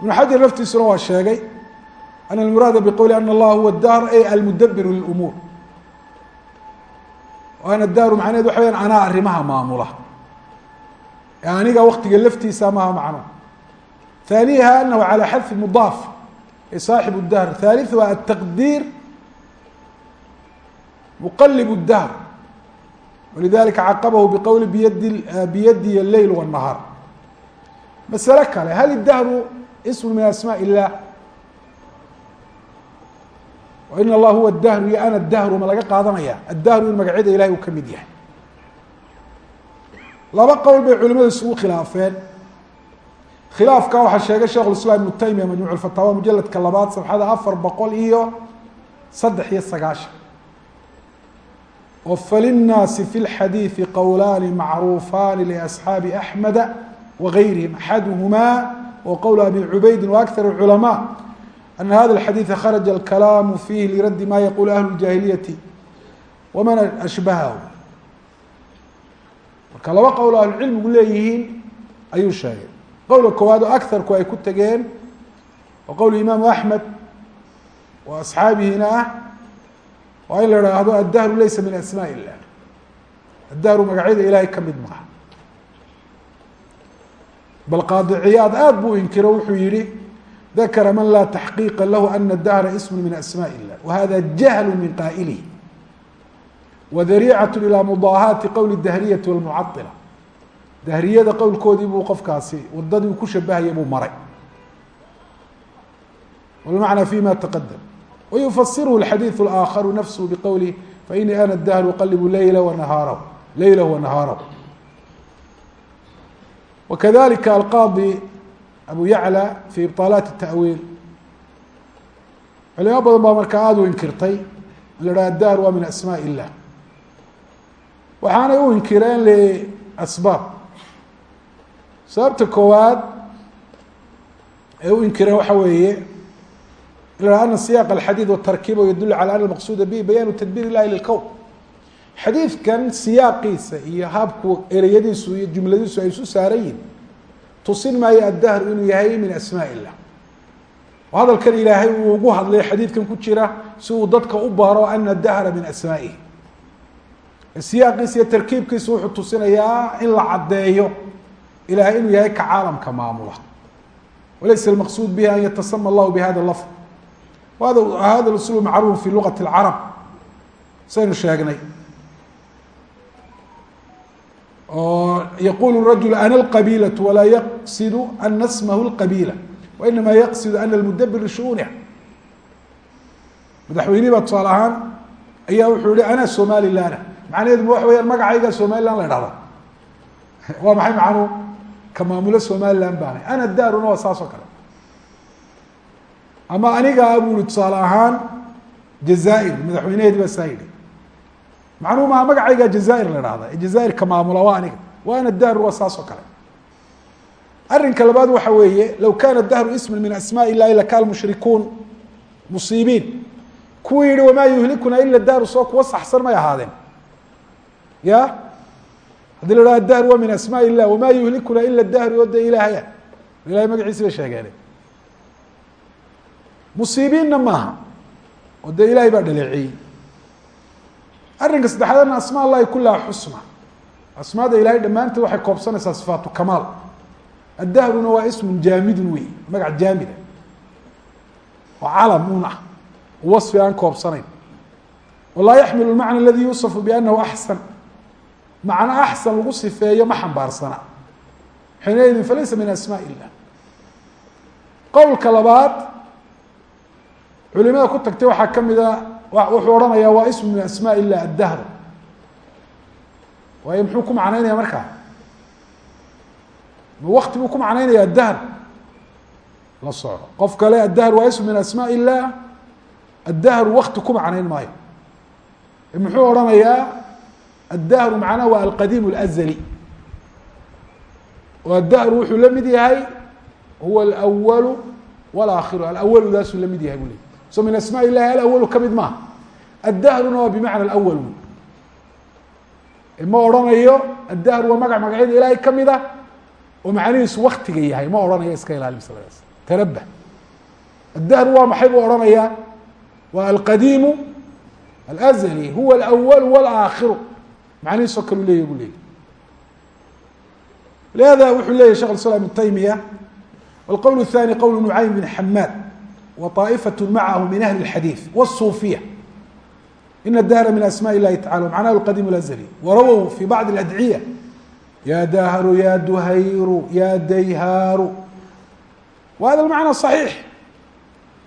ibn xajar laftiisuna waa sheegay ana almuraada bqowli ana allaha huwa dahr ay almudabir lumuur ana dahru macnaheed waxa weyaan anaa arrimaha maamula ee aniga waktiga laftiisa maha macno ثانiha أنه عalى xadف مضاaf صاaxiب الdهر ثالثha التqديr مqلب الdهر ولذلika caqبه بqول bydy الleyل والنهاar masألe kale hل الdهر اسم min أسmاء الlah in allah huwa dahru iyo ana dahru ma laga qaadanaya. Addahru in magacyada ilahay uu ka mid yahay. Laba qowl bay culimadu isugu khilaafeen. Khilaafka waxaa sheegay shekhu islaam ibnu taymiya majmuuc lfataawa mujaladka labaad sabxada afar boqol iyo saddex iyo sagaashan. Oo falinnaasi fi lxadiidi qowlaani macruufaani liasxaabi axmeda wagayrihim axaduhumaa wa qowl abi cubaydin waakar culamaa أن hada الxadيiث kharaجa الكalaamu fiihi liradi ma yaqul أهل الجاhiliyati وman أشbahahu marka laba qowl ahlucilmigu leeyihiin ayuu sheegay qowlka koowaad oo akarku ay ku tegeen oo qowl imaamu axmed oo asxaabihina ah waa in la idhaahdo addahru laysa min asmaa illah addahru magacyada ilahay ka mid maha bal qaadiciyaad aada buu inkiro wuxuu yihi dakara man laa taxqiiqa lahu ana dahra ismu min asmaa illah wahada jahlu min qaa'ilihi wadariicat ilى mudaahaati qowl dahriyati wاlmucaila dahriyada qowlkoodii buu qofkaasi wadadii uu ku shabahaya buu maray wاlmacnى fima taqadam wayufasirhu اxadiiث اآakharu nafshu bqowlih fainii ana dahr uqalibu leyla wanahaarahu leylah wanahaarahu wakadalika alqaadi abu yacla fi ibطaalaat tawiil culimo badan baa markaa aada u inkirtay. La haha addaar waa min asmaa illah waxaanay u inkireen le asbaab. Sababta koowaad ee u inkireen waxa weeye in la haha ana siyaq alxadiid watarkiiba yadulu cala ana maqsuuda bihi bayaanu tadbiir illahi lilkown xadiidkan siyaaqiisa iyo habku ereyadiisu iyo jumladiisu ay isu saaran yihiin tusin maayo addahru inuu yahay min asmaa illah oo hadalkan ilaahay uu ugu hadlay xadiidkan ku jira si uu dadka u baro ana dahra min asmaa'ihi. Siyaaqiisa iyo tarkiibkiisa wuxuu tusinayaa in la caddeeyo ilahay inuu yahay ka caalamka maamula. Walaysa almaqsuud bihi an yatasama allahu bihada lafd. Hada usluub macruuf fi lugati اlcarab saynu sheegnay oo yaqulu rajul ana alqabiilaة walaa yaqsidu ana smahu اlqabiila wainama yaqsidu ana almudabir lishuuniha madaxweynihi baa tusaale ahaan ayaa wuxuu yihi ana somalilanah macnaheedu ma waxa weyaan magacayga somaliland la idhahda waa maxay macnuu ka maamulo somaliland baanay ana daaruna waa saas oo kale. Ama anigaa buu ihi tusaale ahaan jazaair madaxweyneheedi baa saa yidhi macnuhu maa magacaygaa jazaair la idhahda ee jazaair ka maamula waa aniga wa ana waa saas oo kale arrinka labaad waxa weeye low kana dahru isma min asmaa illahi lakaana mushrikuun musiibiin kuwii yihi wamaa yuhlikuna ila daaru soo kuwa saxsan may ahaadeen ya haddii la haha dahr waa min asmaa illah wamaa yuhlikuna ila dahri oo de ilaahaya ilahay magaciisi bay sheegeen musiibiinna maaha oo dee ilahay baa dhaleeceeyey arrinka saddexaadna asmaa allahi kulaha xusna. Asmaada ilahay dhammaanteed waxay koobsanaysaa sifaatu kamaal. Addahruna waa ismun jaamidun wey magac jaamida. Oo calam un ah wasfi aan koobsanayn. Walaa yaxmilu lmacna aladi yuusafu bianahu axsan. Macno axsan lagu sifeeyo ma xambaarsana. Xiinaydin falaysa min asmaa illah qowlka labaad culimada ku tagtay waxaa ka mida wuxuu odhanaya waa ismu min asmaa illah addahr. Waayo muxuu ku macnaynaya markaa ma wakti buu ku macnaynaya addahr? La soco qof kale addahr waa ismu min asmaa illah addahru wakti ku macnayn maayo. Muxuu odhanayaa addahru macnaha waa alqadiim اlazli oo addahru wuxuu la mid yahay huwa alwalu walaakhiru alawalu daasuu la mid yahay bu ley so min asmaa illahi alawalu ka mid maaha addahruna waa bimacna alawal ma odhanayo addahru waa magac magacyada ilaahay ka mid ah oo macnihiisu waktiga yahay ma odhanayo iska ilaali masladaas tanabah addahru waa maxay buu odhanayaa waa alqadiimu alazli huwa alawal walaakhiru macnihiisoo kalu leeyahy bu leeyay lihada wuxuu leyahy shekh islam ibn taymiya wاlqowl الثاني qowl nucaym bn xamaad وطائفة معه من أهل الحديث والصوفية إن الدهر من أسماء الله تعالى ومعناه القديم الأزلي ورووا في بعض الأدعية يا داهر يا دهير يا ديهار وهذا المعنى صحيح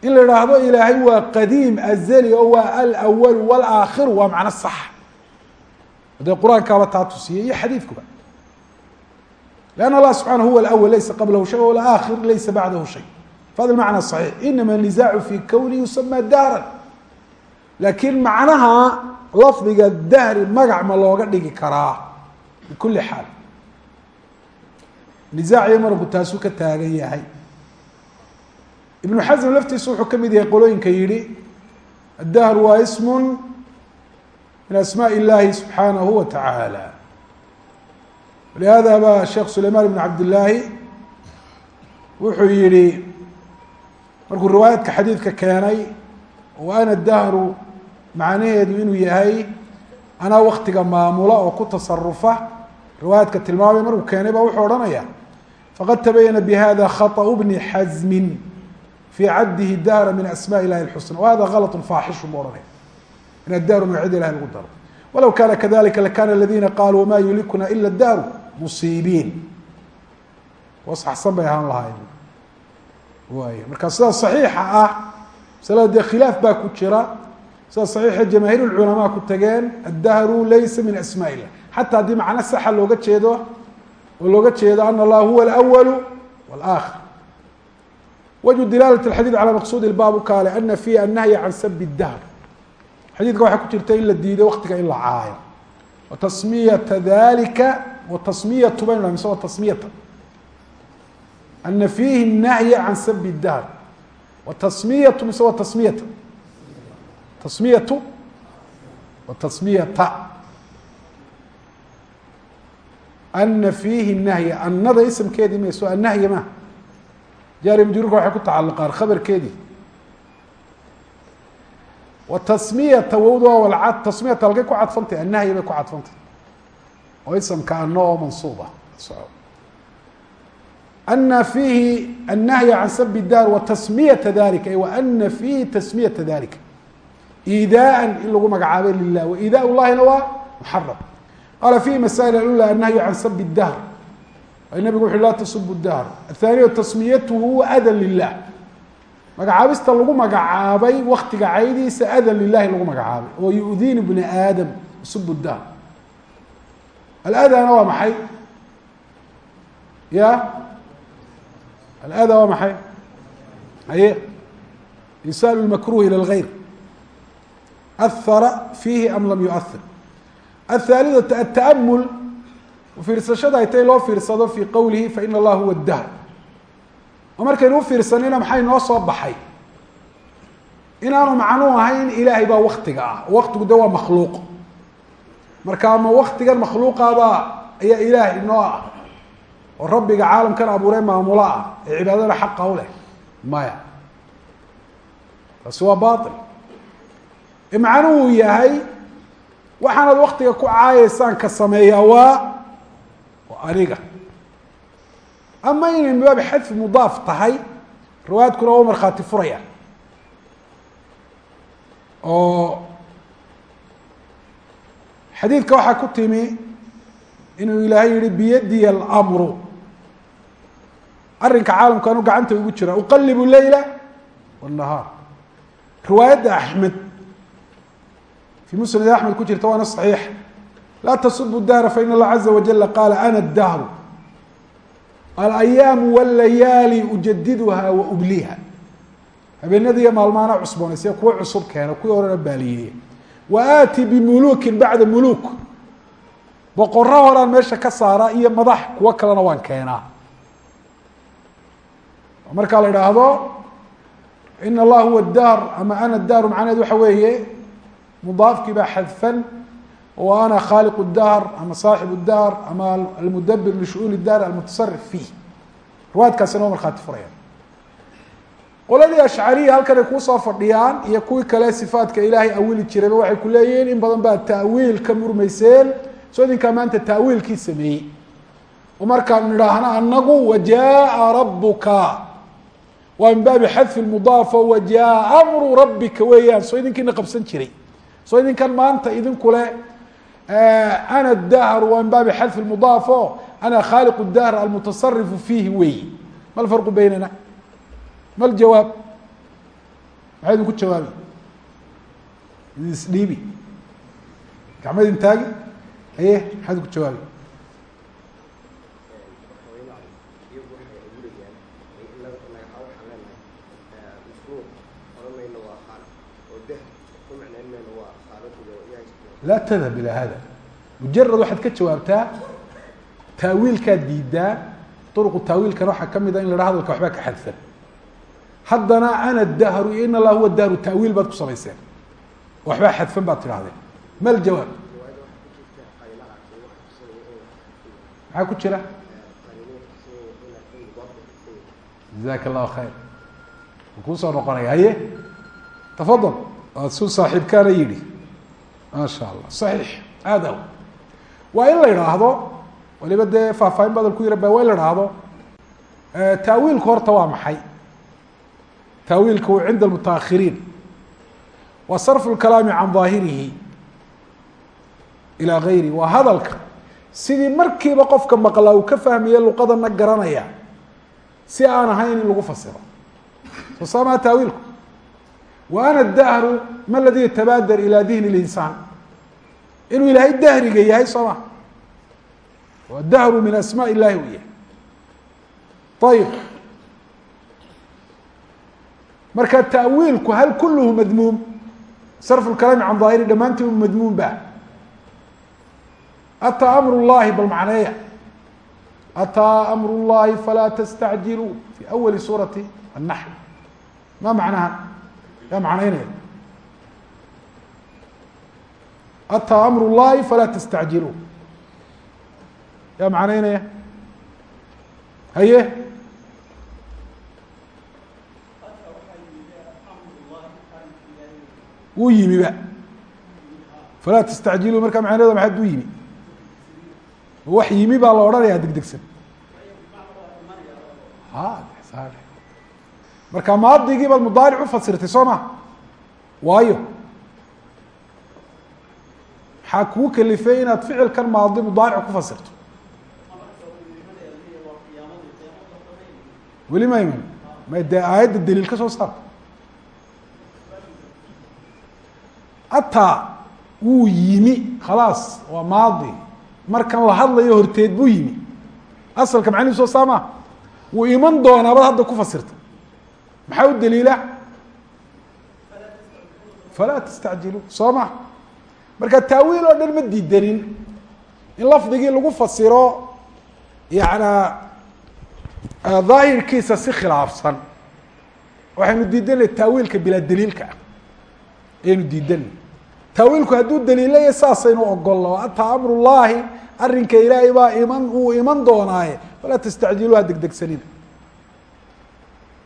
in la idhaahdo ilaahay waa qadiim azli oo waa alأwl wاlآakhiru waa macno صح dee qur-aankaaba taa tusiyey iyo xadiidkuba لأن الله سبحانه هو الأول ليس قبله شيء والآخر ليس بعده شيء فهذا المعنى صحيح إنما النزاع في كونه يسمى dahرا لakiن macnaha lafdiga dahri magac ma looga dhigi karaa بkuli xaal نزاaciyo marku taasuu ka taagan yahay iبن xaزم laftiisu wuxuu ka mid yahay qolooyinka yihi الdهر waa اسم min أسmاء الlahi سubحaanaه وتaعالى لهذا ba sheekh سulayman بن cabd للaahi wuxuu yihi markuu riwaayaadka xadiidka keenay wa ana dahru macnaheedu inuu yahay anaa waktiga maamula oo ku tasarufa riwaayaadka tilmaamay markuu keenay ba wuxuu odhanaya faqad tabayana bihada khaطأ bni xazmin fii caddihi dahra min asmaء ilahi الxusnى wahada غalط faaxishu bu ohanaya in adahru magacyada ilahi lagu daro walow kana kadalika lakana اladina qaluu ma yulikuna ila اdahru musiibiin wasaxsan bay ahaan lahaayeen waay marka sida صaxiixa ah masalada dee khilaaf baa ku jira sida صaxiixa jamaahiir اculamaa ku tageen addahru laysa min asmaa illah xataa haddii macno saxa looga jeedo oo looga jeedo ana allah huwa اlأwl wاlآkhir wجه dilaalat الxadيث calى maqsud اbab kaale ana fiihi الnahyi can sab الdahr xadiidka waxaa ku jirta in la diiday waktiga in la caayo watasmiyata dalika watasmiyatu baynu mise wa tasmiyata ana fiihi الnahya can sabi الdahr watasmiyatu mise wa tasmiyata tasmiyatu watasmiyata ana fiihi الnahya anada ismkeedii mayso annahya ma jaari majruurka waxay ku tacalluqaan khabarkeedii wa tasmiyata wowda waa walcad tasmiyata halkay ku cadfantay annahyi bay ku cadfantay oo isamka ano oo mansuuba soco can sabi daar wa tasmiyata dalika ay wa ana fiihi tasmiyata dalika iidaaan in lagu wa iidaa llahina waa muxaram qaala fiihi masail alula annahyu can sabi dahr nabigu wuxu laa tasubu dahr athaniya tasmiyatuhu adan lilah magacaabista lagu magacaabay waktiga caydiisa adan lilahi lagu magacaabay oo yudiini bni aadam yasub dahr aladana waa maxay ya alada waa maxay? Aye insaalu lmakruh ilى اlgayr ahara fiihi am lam yuahir athaalidata ataamul fiirsashada ay tay loo fiirsado fii qowlihi faina allah huwa dahr oo markaynu ufiirsanayna maxay noo soo baxay? Inaanu macnuu ahayn ilaahay baa waktiga ah. Waktigu de waa makhluuq. Marka ama waktigan makhluuqaabaa ayaa ilaah inoo ah oo rabbiga caalamkan abuuree maamulo ah ee cibaadada xaqa u leh. Maya. Taasi waa bail ee macnuhu yahay waxaanad waktiga ku caayeysaan ka sameeyaa waa aniga. Ama inay min baabi xadfi mudaaf tahay riwaayadkuna waa markhaati furaya. Oo xadiidka waxaa ku timi inuu ilaahay yihi biyadiya almru arinka caalamka anu gacanta ugu jira uqalibu leyla wnahaar riwaayadda axmed fii musnad axmed ku jirta waana صaxiix laa tasubu dahra fain allah caza wajala qaala ana dahru alayaamu walayaali ujadiduha wa ubliha habeenada iyo maalmaana cusboonaysa kuwo cusub keena kuwii horena baaliyeeya wa aati bimulukin bacda muluk boqorro horaan meesha ka saara iyo madax kuwo kalena waan keenaa markaa la idhaahdo in allah huwa daar ama ana daar macnaheed waxa weeye mudaafkii baa xadfan oo ana khaaliq daar ama saaxib daar ama almudabir lishu'uuni daar almutasarif fiih. Riwaayadkaasina waa markhaati furaya. Qoladii ashcariya halkan ay kuusoo fadhiyaan iyo kuwii kale sifaatka ilaahay awili jirayba waxay ku leeyihiin in badan baa ta'wiil ka murmayseen soo idinkaa maanta ta'wiilkii sameeyey. Oo markaan nidhaahno anagu wajaaa rabuka waa min baabi xadfi mudaafo wajaa amru rabbika weeyaan. Soo idinkiina qabsan jiray. Soo idinkan maanta idinku le ana dahru waa min baabi xadfi mudaafo ana khaaliq dahr almutasarifu fiihi weeyi. Ma lfarqu beynana ma ljawaab maxaa idinku jawaabi. Idin isdhiibi gacma idin taagi aye maxaa idinku jawaabi laa tadhab ilaa hada mujarad waxaad ka jawaabtaa taawiilkaad diidaa duruqu taawiilkana waxaa ka mid a in la ha hadalka waxbaa ka xadfan. Haddana ana dahru iyo in allah huwa dahru taawiil baad ku samayseen. Waxbaa xadfan baad tidhahdeen ma ljawaab maxaa ku jira? Jazaka allahu khayr kuusoo noqonaya haye? Tafadal waad su saaxiibkaana yidhi ma sha allah saxiix aada waa in la idhaahdo waliba dee faahfaahin badal ku yara ba waa in la idhaahdo taawiilku horta waa maxay? Taawiilku cinda almutaahiriin waa sarfu lkalaami can daahirihi ilaa gayri waa hadalka sidii markiiba qofka maqlaa uu ka fahmaya luqadana garanaya si aan ahayn in lagu fasiro. Soo saamaa taawiilku wa ana dahru ma ladii yatabaadar ilaa dihni linsaan inuu ilaahay dahriga yahay soo ma? Waa dahru min asmaa illahi yahay ayib marka taawiilku hal kuluhu madmuum sarfu lkalaami can daahiri dhammaantii madmuum ba ataa amr llahi bal macneeya ataa amr llahi falaa tastacjiluu fi awali suurati annaxl ma macnaha yaa macnaynaya ataa amr llahi falaa tastacjiluu yaa macnaynaya haye? Wuu yimiba. Falaa tastacjiluu markaa macnaheeda maxaa duu yimi. Wax yimi baa la odhanayaa degdegsan marka maadigii baad mudaaric ufasirtay soo ma? Waayo. Maxaa kugu kalifay inaad ficilkan maadi mudaaric ku fasirto? Weli ma iman. Ma dee aayadda daliil ka soo saarta ataa wuu yimi khalaas waa maadi markan la hadlayo horteed buu yimi. Asalka macnihi soo saama wuu iman doonaa bad hadda ku fasirta maxaa u daliila? Falaa tastacjiluu soo ma? Marka taawiil oo dhan ma diidanin. In lafdigii lagu fasiro yanaa daahirkiisa si khilaafsan. Waxaynu diidanay taawiilka bilaa daliilka. Ah ayaynu diidanay. Taawiilku hadduu daliilaya saasaynu ogolno. Ataa amru llaahi arrinka ilaahay baa iman uu iman doonaaye. Falaa tastacjiluuha degdegsanina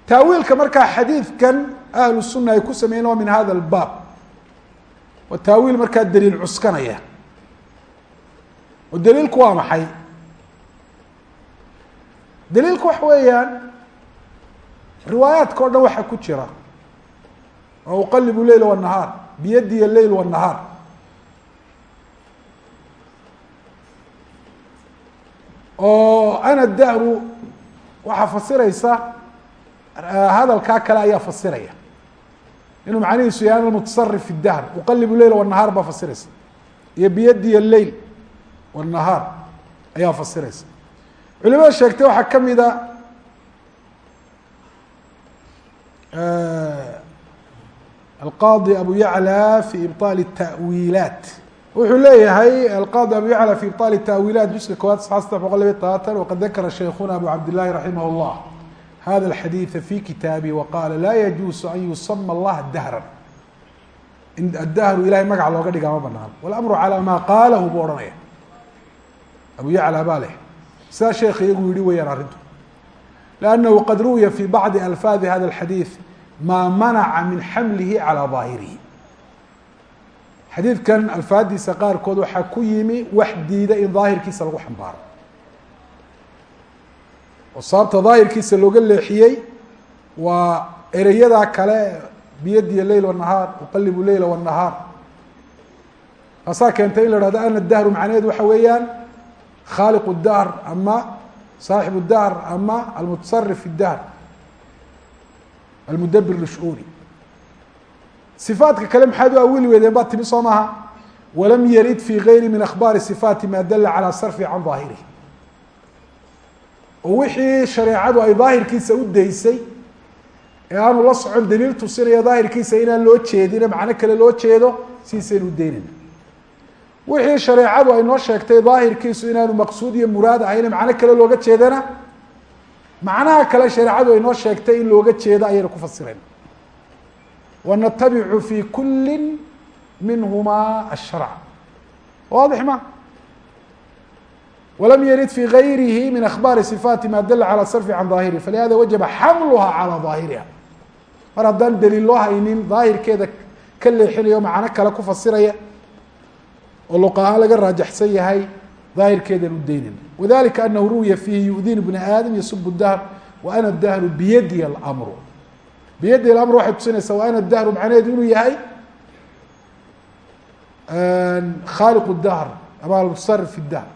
taawiilka markaa xadiidkan ahlu sunna ay ku sameeyen waa min hada albaab. Waa taawiil markaa daliil cuskanaya. Oo daliilku waa maxay? Daliilku waxa weeyaan riwaayaadka o dhan waxaa ku jira. Oo uqalibu leyl wanahaar biyadiya leyl wanahaar oo ana dahru waxaa fasiraysa hadalkaa kale ayaa fasiraya. Inuu macnihiisu yahay ana mutasarif fi dahr uqalib leyl wanahaar baa fasiraysa. Iyo biyadiy leyl wanahaar ayaa fasiraysa. Culimada sheegtay waxaa ka mid a alqaadi abu yacla fi ibaali tawiilaat. Wuxuu leeyahay alqaadi abu yacla fi ibaali tawiilaat juska kowaad saxa saddex boqol labiy todobaatan waqad dakara sheikhuna abu cabd illahi hada اlxadiiثa fi kitaabi waqaala laa yajuusu an yusama allaha dahra in adahru ilahay magac looga dhigaa ma banaano walamru calى ma qaalahu buu odhanaya abu yaclى baa leh sidaa sheekh iyagu yihi weeyaan arrintu لأnnahu qad ruwiya fi bacdi alfaadi hada الxadiiث maa manaca min xamlihi calىa ظaahirihi xadiidkan alfaadiisa qaarkood waxaa ku yimi wax diida in daahirkiisa lagu xambaaro saabta daahirkiisa looga leexiyey waa ereyada kale biyadiya leyl wanahaar uqalibu leyla wanahaar taasaa keentay in la hahdo ana dahru macnaheed waxa weeyaan khaaliqu dahr ama saaxibu dahr ama almutasarif fi dahr almudabir lishuuri sifaadka kale maxaad u awili weydeen baa timi soo maaha walam yarid fi gayri min akhbaari sifaati maa dala calaa sarfi can daahirihi oo wixii shareecadu ay daahirkiisa u daysay ee aanu la socon daliil tusinaya daahirkiisa inaan loo jeedine macno kale loo jeedo sidiisaynu udaynayna wixii shareecadu ay noo sheegtay daahirkiisu inaanu maqsuud iyo muraad ahayne macno kale looga jeedana? Macnaha kale shareecadu ay noo sheegtay in looga jeedo ayaynu ku fasirayna wanatabicu fi kuli minhuma الsharc waadix ma walam yarid fi gayrihi min akhbaari صifaati ma dala calى sarfi can ظaahirihi falihada wajaba xamluha calى ظaahiriha mar haddaan daliil loo haynin daahirkeeda ka leexinayo macno kale ku fasiraya oo luq ahaan laga raajaxsan yahay daahirkeedan u daynayna wadalika anahu ruwiya fiihi yu'din bna aadam yasub dahr wa ana dahru biyadi اlamru biyadi اlamr waxay tusinaysaa wa ana dahru macnaheedu inuu yahay khaliq dahr ama almutasarif fi dahr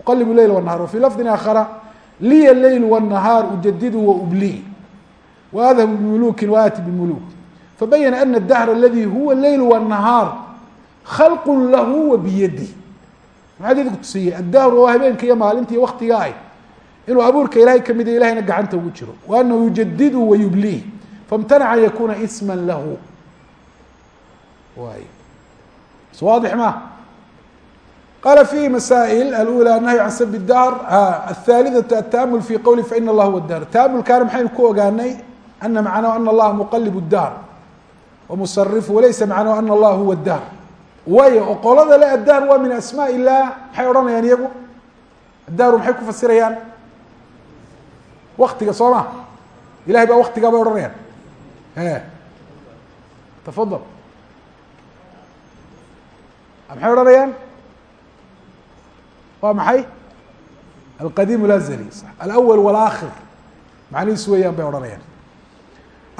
uqalib leyl wanahaar wafii lafdin aakhara liya leyl wanahaar ujadidu waubli waadhabu bimuluki waati bimuluk fabayana ana adahra aladi huwa leyl wanahaar khalqu lahu wa biyadi maxaa kutusiyey adahru oo habeenka iyo maalinta iyo waktiga ay inuu abuurka ilahay ka mid iyo ilahayna gacanta ugu jiro wa yujadidu wayublih famtanaca an yakuna isma lahu waay iswaadix ma qala fiihi masaail alula anahyu can sabi daar athaalidatu ataamul fi qowli fain allah huwa daar taamulkaana maxaynu ku ogaanay ana macnahu ana allaha muqalibu daar wamusarifu walaysa macnahu ana allaha huwa daar wayo oo qolada le addaar waa min asmaa illah maxay odhanayaan iyagu addaaru maxay ku fasirayaan waktiga soo ma ilahay baa waktigaa bay odhanayaan e tafadal maxay odhanayaan waa maxay? Alqadiim lazli alأwl wاlaakhir macnihiisu weeyaan bay odhanayaan.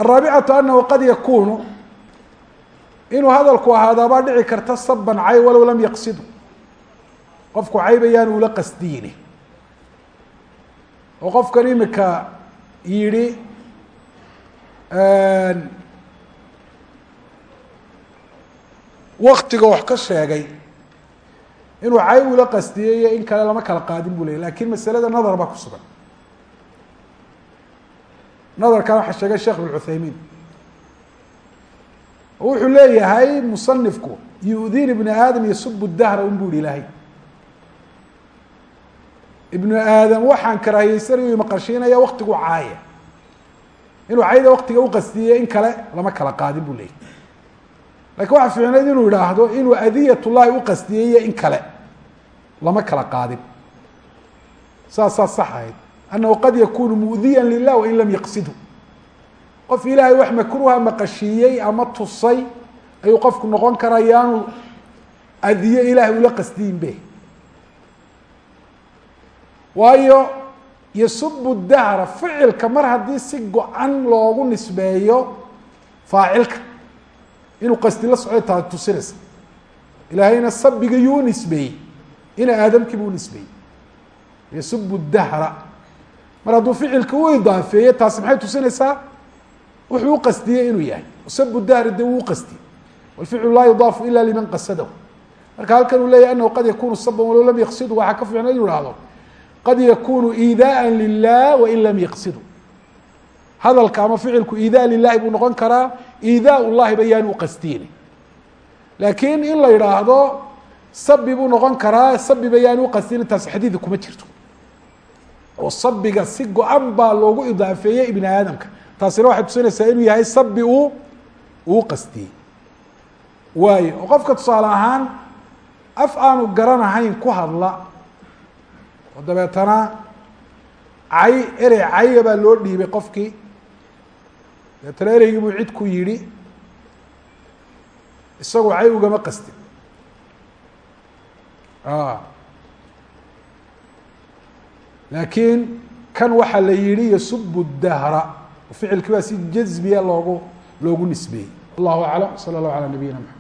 Alraabicatu anahu qad yakunu inuu hadalku ahaadaabaa dhici karta saban cay walow lam yaqsidu. Qofku caybayaan uula qasdiyine oo qofkan imika yidhi waktiga wax ka sheegay inuu cay ula qasdiyey iyo in kale lama kala qaadin bu leyy laakiin masalada nadar baa ku sugan. Nadarkan waxaa sheegay sheekh ibn cuthaymiin. Wuxuu leeyahay musanifku yu'din ibnu aadam yasubu dahra un bu yihi ilaahay. Ibnu aadam waxaan karaahiyeysanay maqashiinaya waktigu caaya inuu cayda waktiga uqasdiyey in kale lama kala qaadin bu leeyahy laakiin waxaa fiicnayd inuu idhaahdo inuu adiyat llahi uqasdiyey iyo in kale lama kala qaadin. Saasaa sax ahayd. Annahu qad yakunu mu'diya lilah wain lam yaqsidhu qof ilaahay wax makruha maqashiiyey ama tusay ayuu qofku noqon karaa yaanu adiyo ilaahay ula qasdiinbe waayo yasubu dahra ficilka mar haddii si go-an loogu nisbeeyo faacilka inuu qasdi la socdo taa tusinaysa. Ilaahayna sabiga yuu u nisbeeyey. Ina aadamkiibu u nisbeeyey. Yasubu dahra. Mar hadduu ficilka u idaafeeye taasi maxay tusinaysaa? Wuxuu u qasdiyey inuu yahay. Sabu dahri de wuu uqasdiyey walficlu laa yudaafu ila liman qasadahu. Marka halkan uu leyahy anahu qad yakunu saban walow lam yaqsidu waxaa ka fiicna inu ihahdo qad yakunu iidaءa lilah wain lam yaqsidu hadalka ama ficilku iidaa lilahi buu noqon karaa iidaa llahi ba yaanu uqasdiyni laakiin in la yidhaahdo sabi buu noqon karaa sabiba yaanu uqasdiyni taasi xadiida kuma jirto. Oo sabiga si go-an baa loogu idaafeeyey ibni aadamka. Taasina waxay tusinaysaa inuu yahay sabi uu uu qasdiyey waayo oo qofka tusaale ahaan af aanu garanahayn ku hadla oo dabeetana cay erey caya baa loo dhiibay qofkii dabeetana ereygii buu cid ku yidhi isagu cay ugama qasdin laakiin kan waxaa la yihi yasubu dahra. Ficilkii baa si jazmiya loogu loogu nisbeeyey. Allahu aclam sala allahu alaa nabiyina maxamed